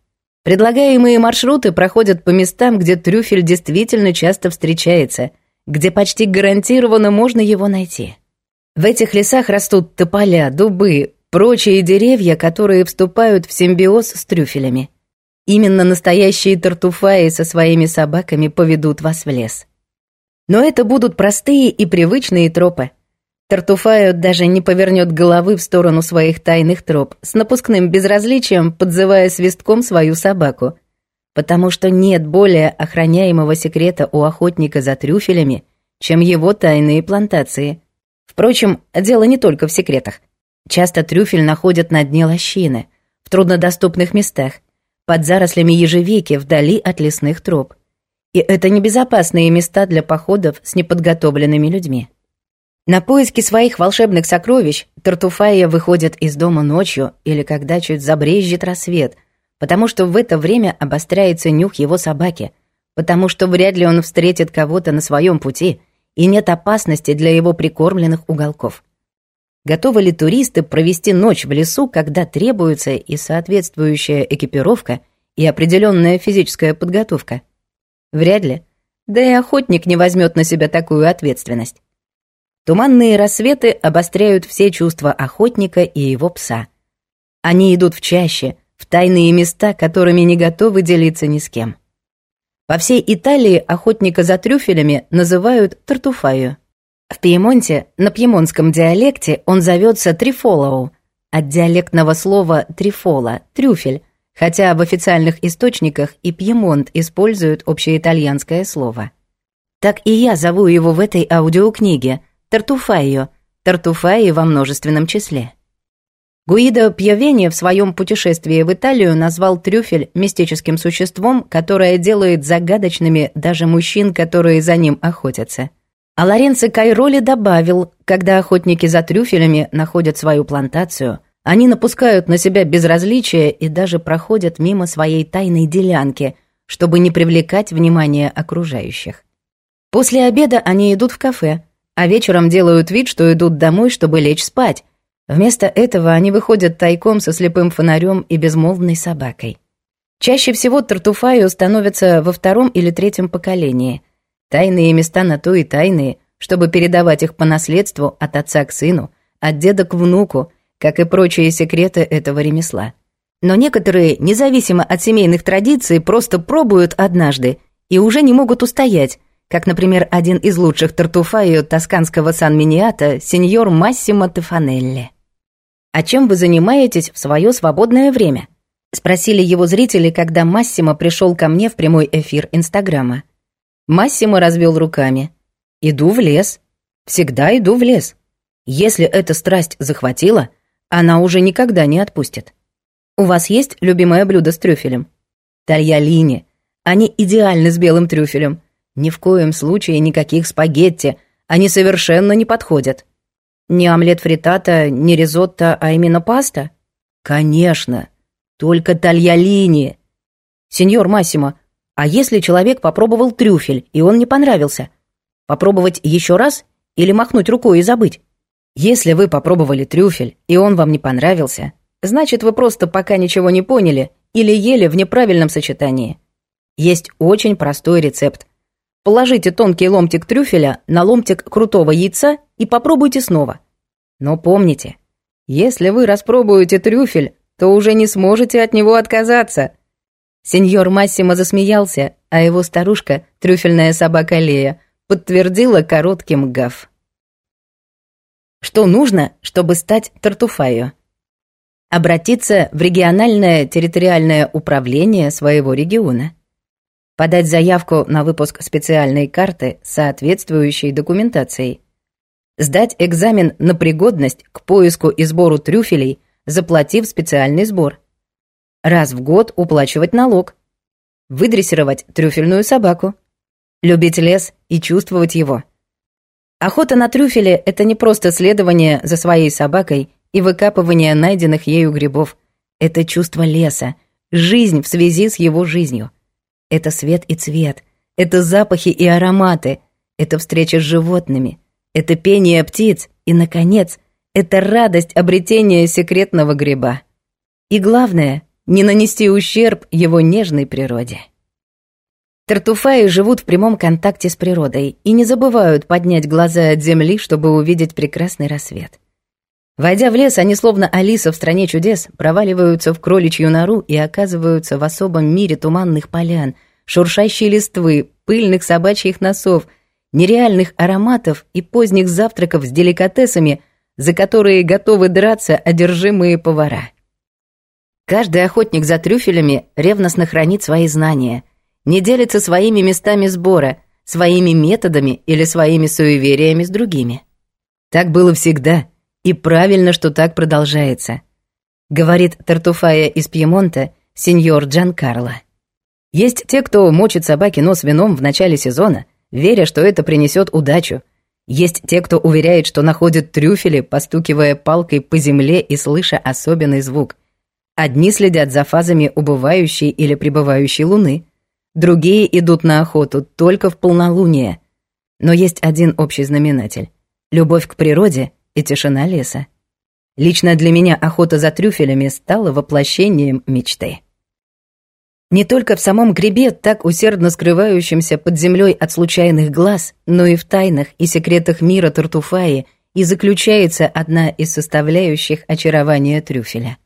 Предлагаемые маршруты проходят по местам, где трюфель действительно часто встречается, где почти гарантированно можно его найти. В этих лесах растут тополя, дубы, прочие деревья, которые вступают в симбиоз с трюфелями. Именно настоящие тартуфаи со своими собаками поведут вас в лес. Но это будут простые и привычные тропы – Тартуфайо даже не повернет головы в сторону своих тайных троп, с напускным безразличием подзывая свистком свою собаку. Потому что нет более охраняемого секрета у охотника за трюфелями, чем его тайные плантации. Впрочем, дело не только в секретах. Часто трюфель находят на дне лощины, в труднодоступных местах, под зарослями ежевики, вдали от лесных троп. И это небезопасные места для походов с неподготовленными людьми. На поиски своих волшебных сокровищ Тартуфая выходит из дома ночью или когда чуть забрежет рассвет, потому что в это время обостряется нюх его собаки, потому что вряд ли он встретит кого-то на своем пути и нет опасности для его прикормленных уголков. Готовы ли туристы провести ночь в лесу, когда требуется и соответствующая экипировка, и определенная физическая подготовка? Вряд ли. Да и охотник не возьмет на себя такую ответственность. Туманные рассветы обостряют все чувства охотника и его пса. Они идут в чаще, в тайные места, которыми не готовы делиться ни с кем. По всей Италии охотника за трюфелями называют тартуфаю. В Пьемонте, на пьемонском диалекте, он зовется трифолоу, от диалектного слова трифола – трюфель, хотя в официальных источниках и Пьемонт используют общеитальянское слово. Так и я зову его в этой аудиокниге, Тартуфайо, Тартуфаи во множественном числе. Гуидо Пьявени в своем путешествии в Италию назвал трюфель мистическим существом, которое делает загадочными даже мужчин, которые за ним охотятся. А Лоренцо Кайроли добавил, когда охотники за трюфелями находят свою плантацию, они напускают на себя безразличие и даже проходят мимо своей тайной делянки, чтобы не привлекать внимание окружающих. После обеда они идут в кафе, а вечером делают вид, что идут домой, чтобы лечь спать. Вместо этого они выходят тайком со слепым фонарем и безмолвной собакой. Чаще всего тартуфаю становятся во втором или третьем поколении. Тайные места на то и тайные, чтобы передавать их по наследству от отца к сыну, от деда к внуку, как и прочие секреты этого ремесла. Но некоторые, независимо от семейных традиций, просто пробуют однажды и уже не могут устоять, как, например, один из лучших тартуфаю тосканского Сан-Миниата, сеньор Массимо Тефанелли. «А чем вы занимаетесь в свое свободное время?» — спросили его зрители, когда Массимо пришел ко мне в прямой эфир Инстаграма. Массимо развел руками. «Иду в лес. Всегда иду в лес. Если эта страсть захватила, она уже никогда не отпустит. У вас есть любимое блюдо с трюфелем?» «Тальялини. Они идеальны с белым трюфелем. Ни в коем случае никаких спагетти, они совершенно не подходят. Не омлет фритата, не ризотто, а именно паста? Конечно, только тальялини. Сеньор Массимо, а если человек попробовал трюфель, и он не понравился? Попробовать еще раз или махнуть рукой и забыть? Если вы попробовали трюфель, и он вам не понравился, значит, вы просто пока ничего не поняли или ели в неправильном сочетании. Есть очень простой рецепт. Положите тонкий ломтик трюфеля на ломтик крутого яйца и попробуйте снова. Но помните, если вы распробуете трюфель, то уже не сможете от него отказаться. Сеньор Массимо засмеялся, а его старушка, трюфельная собака Лея, подтвердила коротким гав. Что нужно, чтобы стать тартуфаю? Обратиться в региональное территориальное управление своего региона подать заявку на выпуск специальной карты соответствующей документацией, сдать экзамен на пригодность к поиску и сбору трюфелей, заплатив специальный сбор, раз в год уплачивать налог, выдрессировать трюфельную собаку, любить лес и чувствовать его. Охота на трюфеле – это не просто следование за своей собакой и выкапывание найденных ею грибов. Это чувство леса, жизнь в связи с его жизнью – это свет и цвет, это запахи и ароматы, это встреча с животными, это пение птиц и, наконец, это радость обретения секретного гриба. И главное, не нанести ущерб его нежной природе. Тартуфаи живут в прямом контакте с природой и не забывают поднять глаза от земли, чтобы увидеть прекрасный рассвет. Войдя в лес, они, словно Алиса в стране чудес, проваливаются в кроличью нору и оказываются в особом мире туманных полян, шуршащей листвы, пыльных собачьих носов, нереальных ароматов и поздних завтраков с деликатесами, за которые готовы драться одержимые повара. Каждый охотник за трюфелями ревностно хранит свои знания, не делится своими местами сбора, своими методами или своими суевериями с другими. Так было всегда – и правильно, что так продолжается, говорит Тартуфая из Пьемонта сеньор Джан Карло. Есть те, кто мочит собаке нос вином в начале сезона, веря, что это принесет удачу. Есть те, кто уверяет, что находит трюфели, постукивая палкой по земле и слыша особенный звук. Одни следят за фазами убывающей или пребывающей луны, другие идут на охоту только в полнолуние. Но есть один общий знаменатель. Любовь к природе — и тишина леса. Лично для меня охота за трюфелями стала воплощением мечты. Не только в самом грибе, так усердно скрывающемся под землей от случайных глаз, но и в тайнах и секретах мира Тартуфаи и заключается одна из составляющих очарования трюфеля.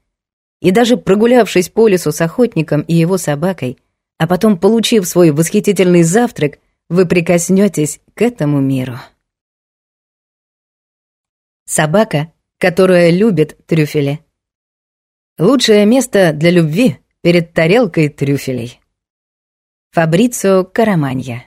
И даже прогулявшись по лесу с охотником и его собакой, а потом получив свой восхитительный завтрак, вы прикоснетесь к этому миру. Собака, которая любит трюфели. Лучшее место для любви перед тарелкой трюфелей. Фабрицио Караманья.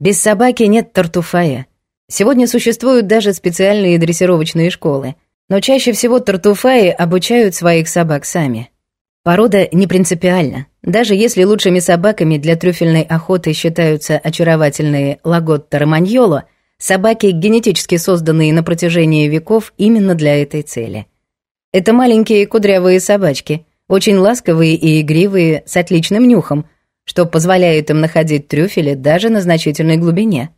Без собаки нет тартуфая. Сегодня существуют даже специальные дрессировочные школы, но чаще всего тартуфаи обучают своих собак сами. Порода не принципиальна. Даже если лучшими собаками для трюфельной охоты считаются очаровательные лагот Романьоло – Собаки генетически созданные на протяжении веков именно для этой цели. Это маленькие кудрявые собачки, очень ласковые и игривые, с отличным нюхом, что позволяет им находить трюфели даже на значительной глубине.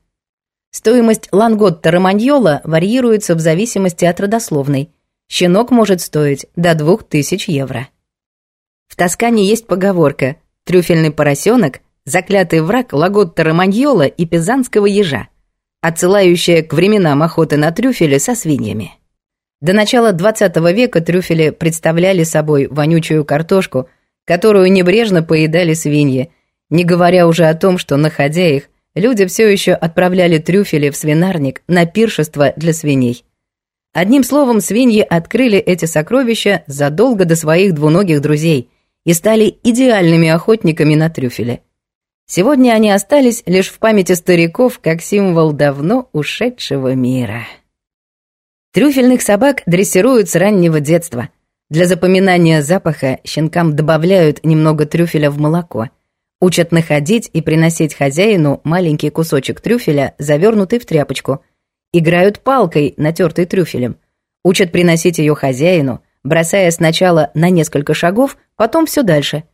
Стоимость ланготта романьола варьируется в зависимости от родословной. Щенок может стоить до 2000 евро. В Тоскане есть поговорка «трюфельный поросенок – заклятый враг лаготта романьола и пизанского ежа» отсылающая к временам охоты на трюфели со свиньями. До начала XX века трюфели представляли собой вонючую картошку, которую небрежно поедали свиньи, не говоря уже о том, что, находя их, люди все еще отправляли трюфели в свинарник на пиршество для свиней. Одним словом, свиньи открыли эти сокровища задолго до своих двуногих друзей и стали идеальными охотниками на трюфели – Сегодня они остались лишь в памяти стариков как символ давно ушедшего мира. Трюфельных собак дрессируют с раннего детства. Для запоминания запаха щенкам добавляют немного трюфеля в молоко. Учат находить и приносить хозяину маленький кусочек трюфеля, завернутый в тряпочку. Играют палкой, натертой трюфелем. Учат приносить ее хозяину, бросая сначала на несколько шагов, потом все дальше –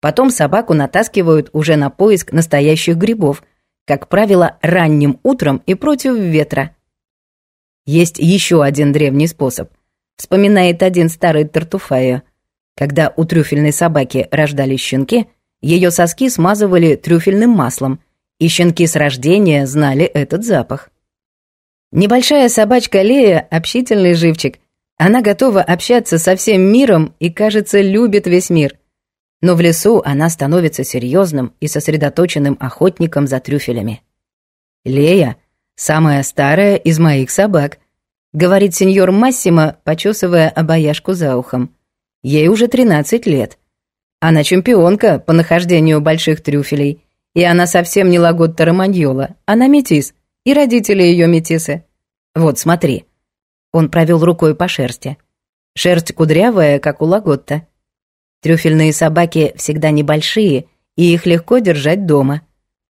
Потом собаку натаскивают уже на поиск настоящих грибов, как правило, ранним утром и против ветра. Есть еще один древний способ, вспоминает один старый Тартуфая. Когда у трюфельной собаки рождались щенки, ее соски смазывали трюфельным маслом, и щенки с рождения знали этот запах. Небольшая собачка Лея – общительный живчик. Она готова общаться со всем миром и, кажется, любит весь мир. Но в лесу она становится серьезным и сосредоточенным охотником за трюфелями. «Лея — самая старая из моих собак», — говорит сеньор Массимо, почесывая обаяшку за ухом. «Ей уже 13 лет. Она чемпионка по нахождению больших трюфелей, и она совсем не лаготта Романьола, она метис, и родители ее метисы. Вот, смотри». Он провел рукой по шерсти. Шерсть кудрявая, как у лаготта. Трюфельные собаки всегда небольшие, и их легко держать дома.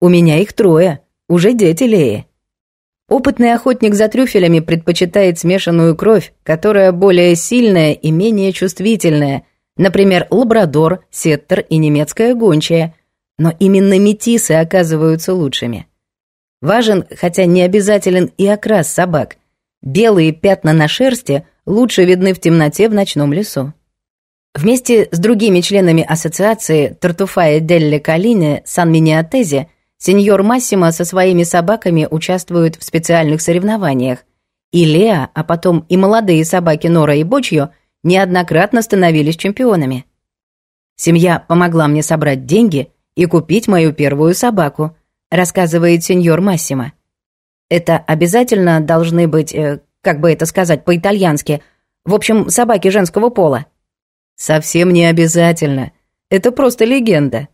У меня их трое, уже дети Леи. Опытный охотник за трюфелями предпочитает смешанную кровь, которая более сильная и менее чувствительная, например, лабрадор, сеттер и немецкая гончая. Но именно метисы оказываются лучшими. Важен, хотя не обязателен и окрас собак. Белые пятна на шерсти лучше видны в темноте в ночном лесу. Вместе с другими членами ассоциации Тартуфая Делли Калини Сан-Миниатезе сеньор Массимо со своими собаками участвуют в специальных соревнованиях. И Леа, а потом и молодые собаки Нора и Бочью неоднократно становились чемпионами. Семья помогла мне собрать деньги и купить мою первую собаку, рассказывает сеньор Массимо. Это обязательно должны быть, э, как бы это сказать по-итальянски, в общем, собаки женского пола. Совсем не обязательно. Это просто легенда.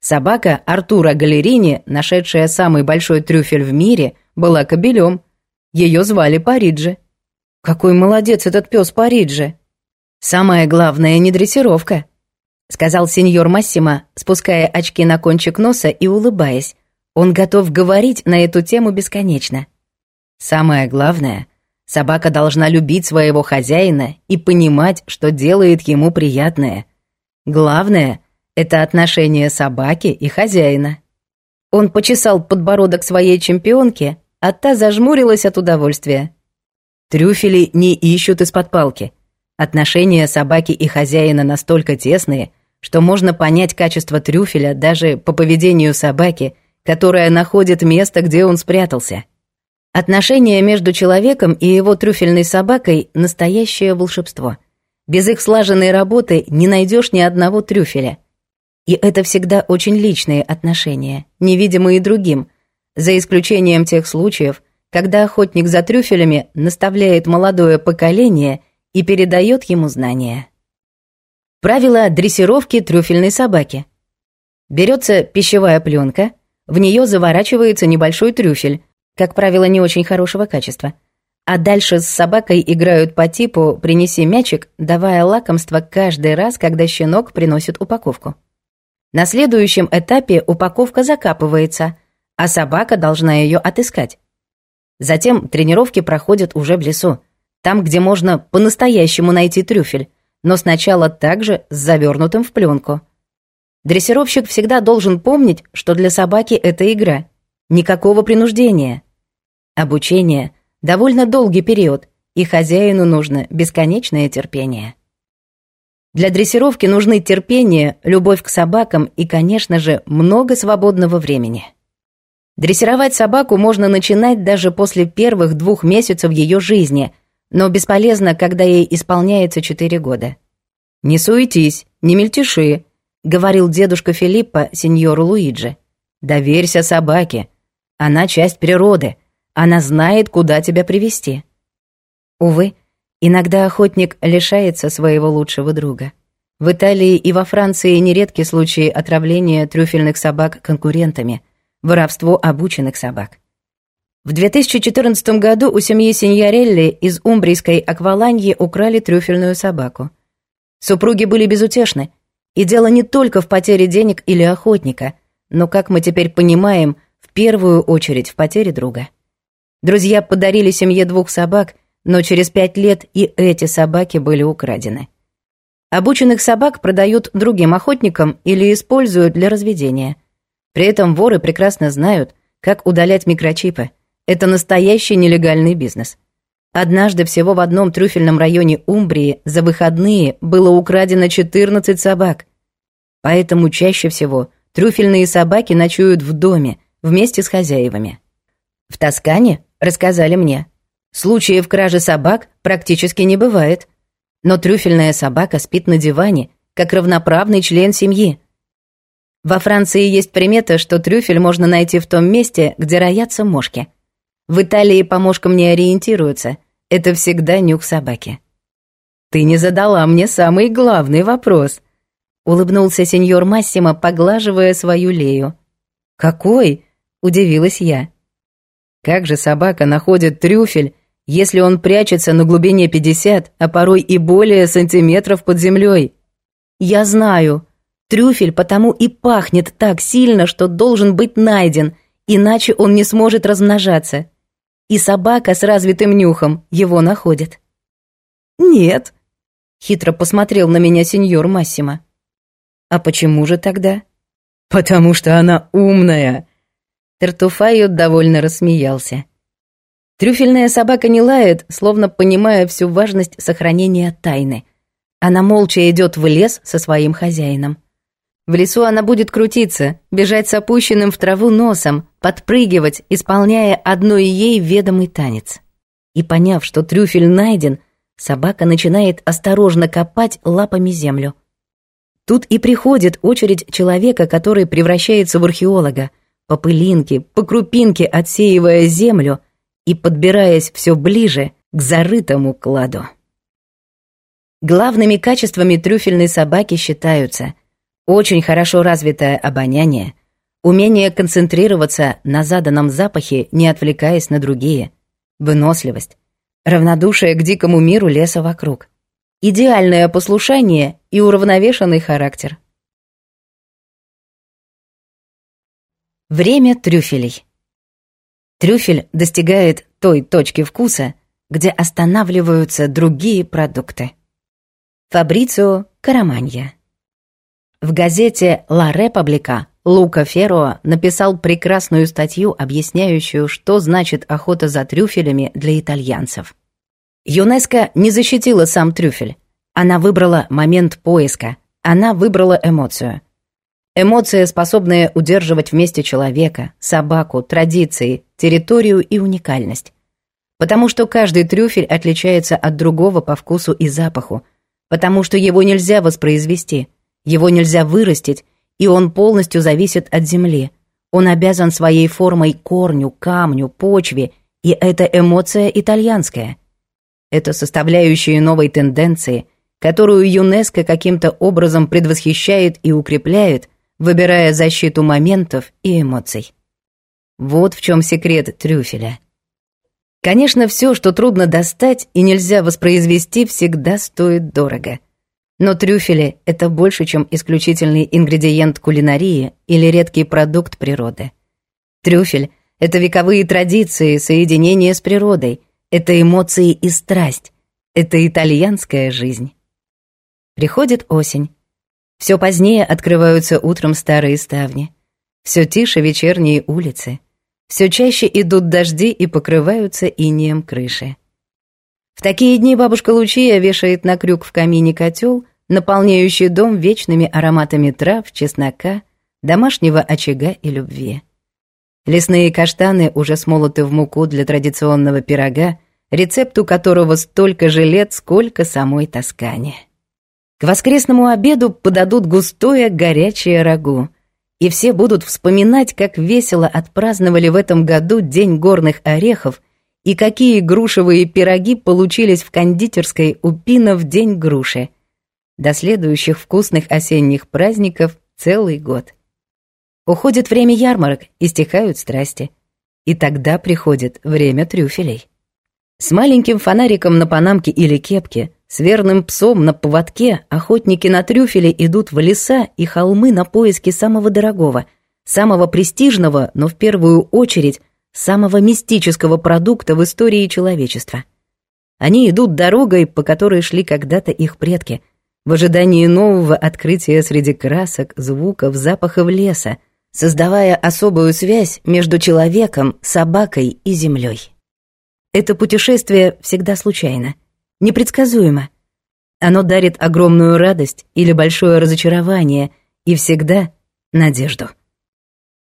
Собака Артура Галерини, нашедшая самый большой трюфель в мире, была кобелем. Ее звали Париджи. Какой молодец этот пес Париджи. Самое главное не дрессировка, сказал сеньор Массима, спуская очки на кончик носа и улыбаясь. Он готов говорить на эту тему бесконечно. Самое главное — Собака должна любить своего хозяина и понимать, что делает ему приятное. Главное — это отношение собаки и хозяина. Он почесал подбородок своей чемпионки, а та зажмурилась от удовольствия. Трюфели не ищут из-под палки. Отношения собаки и хозяина настолько тесные, что можно понять качество трюфеля даже по поведению собаки, которая находит место, где он спрятался. Отношения между человеком и его трюфельной собакой – настоящее волшебство. Без их слаженной работы не найдешь ни одного трюфеля. И это всегда очень личные отношения, невидимые другим, за исключением тех случаев, когда охотник за трюфелями наставляет молодое поколение и передает ему знания. Правила дрессировки трюфельной собаки. Берется пищевая пленка, в нее заворачивается небольшой трюфель, как правило, не очень хорошего качества. А дальше с собакой играют по типу «принеси мячик», давая лакомство каждый раз, когда щенок приносит упаковку. На следующем этапе упаковка закапывается, а собака должна ее отыскать. Затем тренировки проходят уже в лесу, там, где можно по-настоящему найти трюфель, но сначала также с завернутым в пленку. Дрессировщик всегда должен помнить, что для собаки это игра. Никакого принуждения. Обучение – довольно долгий период, и хозяину нужно бесконечное терпение. Для дрессировки нужны терпение, любовь к собакам и, конечно же, много свободного времени. Дрессировать собаку можно начинать даже после первых двух месяцев ее жизни, но бесполезно, когда ей исполняется 4 года. «Не суетись, не мельтеши», — говорил дедушка Филиппа сеньору Луиджи. «Доверься собаке. Она часть природы. Она знает, куда тебя привести. Увы, иногда охотник лишается своего лучшего друга. В Италии и во Франции нередки случаи отравления трюфельных собак конкурентами, воровство обученных собак. В 2014 году у семьи Синьярелли из умбрийской акваланьи украли трюфельную собаку. Супруги были безутешны, и дело не только в потере денег или охотника, но, как мы теперь понимаем, в первую очередь в потере друга. Друзья подарили семье двух собак, но через пять лет и эти собаки были украдены. Обученных собак продают другим охотникам или используют для разведения. При этом воры прекрасно знают, как удалять микрочипы. Это настоящий нелегальный бизнес. Однажды всего в одном трюфельном районе Умбрии за выходные было украдено 14 собак. Поэтому чаще всего трюфельные собаки ночуют в доме вместе с хозяевами. В Тоскане, рассказали мне, случаев кражи собак практически не бывает. Но трюфельная собака спит на диване, как равноправный член семьи. Во Франции есть примета, что трюфель можно найти в том месте, где роятся мошки. В Италии по мошкам не ориентируются. Это всегда нюх собаки. «Ты не задала мне самый главный вопрос», — улыбнулся сеньор Массимо, поглаживая свою лею. «Какой?» — удивилась я. Как же собака находит трюфель, если он прячется на глубине 50, а порой и более сантиметров под землей? Я знаю. Трюфель потому и пахнет так сильно, что должен быть найден, иначе он не сможет размножаться. И собака с развитым нюхом его находит. «Нет», — хитро посмотрел на меня сеньор Массимо. «А почему же тогда?» «Потому что она умная», Тертуфайо довольно рассмеялся. Трюфельная собака не лает, словно понимая всю важность сохранения тайны. Она молча идет в лес со своим хозяином. В лесу она будет крутиться, бежать с опущенным в траву носом, подпрыгивать, исполняя одной ей ведомый танец. И поняв, что трюфель найден, собака начинает осторожно копать лапами землю. Тут и приходит очередь человека, который превращается в археолога – по пылинке, по крупинке отсеивая землю и подбираясь все ближе к зарытому кладу. Главными качествами трюфельной собаки считаются очень хорошо развитое обоняние, умение концентрироваться на заданном запахе, не отвлекаясь на другие, выносливость, равнодушие к дикому миру леса вокруг, идеальное послушание и уравновешенный характер – Время трюфелей. Трюфель достигает той точки вкуса, где останавливаются другие продукты. Фабрицио Караманья. В газете «Ла Репаблика» Лука Ферро написал прекрасную статью, объясняющую, что значит охота за трюфелями для итальянцев. ЮНЕСКО не защитила сам трюфель. Она выбрала момент поиска. Она выбрала эмоцию – Эмоции, способные удерживать вместе человека, собаку, традиции, территорию и уникальность. Потому что каждый трюфель отличается от другого по вкусу и запаху. Потому что его нельзя воспроизвести, его нельзя вырастить, и он полностью зависит от земли. Он обязан своей формой корню, камню, почве, и это эмоция итальянская. Это составляющие новой тенденции, которую ЮНЕСКО каким-то образом предвосхищает и укрепляет – выбирая защиту моментов и эмоций. Вот в чем секрет трюфеля. Конечно, все, что трудно достать и нельзя воспроизвести, всегда стоит дорого. Но трюфели – это больше, чем исключительный ингредиент кулинарии или редкий продукт природы. Трюфель – это вековые традиции, соединение с природой, это эмоции и страсть, это итальянская жизнь. Приходит осень, все позднее открываются утром старые ставни. Все тише вечерние улицы. Все чаще идут дожди и покрываются инием крыши. В такие дни бабушка Лучия вешает на крюк в камине котел, наполняющий дом вечными ароматами трав, чеснока, домашнего очага и любви. Лесные каштаны уже смолоты в муку для традиционного пирога, рецепту которого столько же лет, сколько самой Тоскане. К воскресному обеду подадут густое горячее рагу. И все будут вспоминать, как весело отпраздновали в этом году День горных орехов и какие грушевые пироги получились в кондитерской у Пина в День груши. До следующих вкусных осенних праздников целый год. Уходит время ярмарок и стихают страсти. И тогда приходит время трюфелей. С маленьким фонариком на панамке или кепке – с верным псом на поводке охотники на трюфеле идут в леса и холмы на поиски самого дорогого, самого престижного, но в первую очередь самого мистического продукта в истории человечества. Они идут дорогой, по которой шли когда-то их предки, в ожидании нового открытия среди красок, звуков, запахов леса, создавая особую связь между человеком, собакой и землей. Это путешествие всегда случайно – непредсказуемо. Оно дарит огромную радость или большое разочарование и всегда надежду.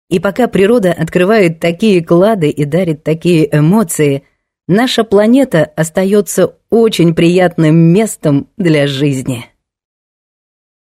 И пока природа открывает такие клады и дарит такие эмоции, наша планета остается очень приятным местом для жизни.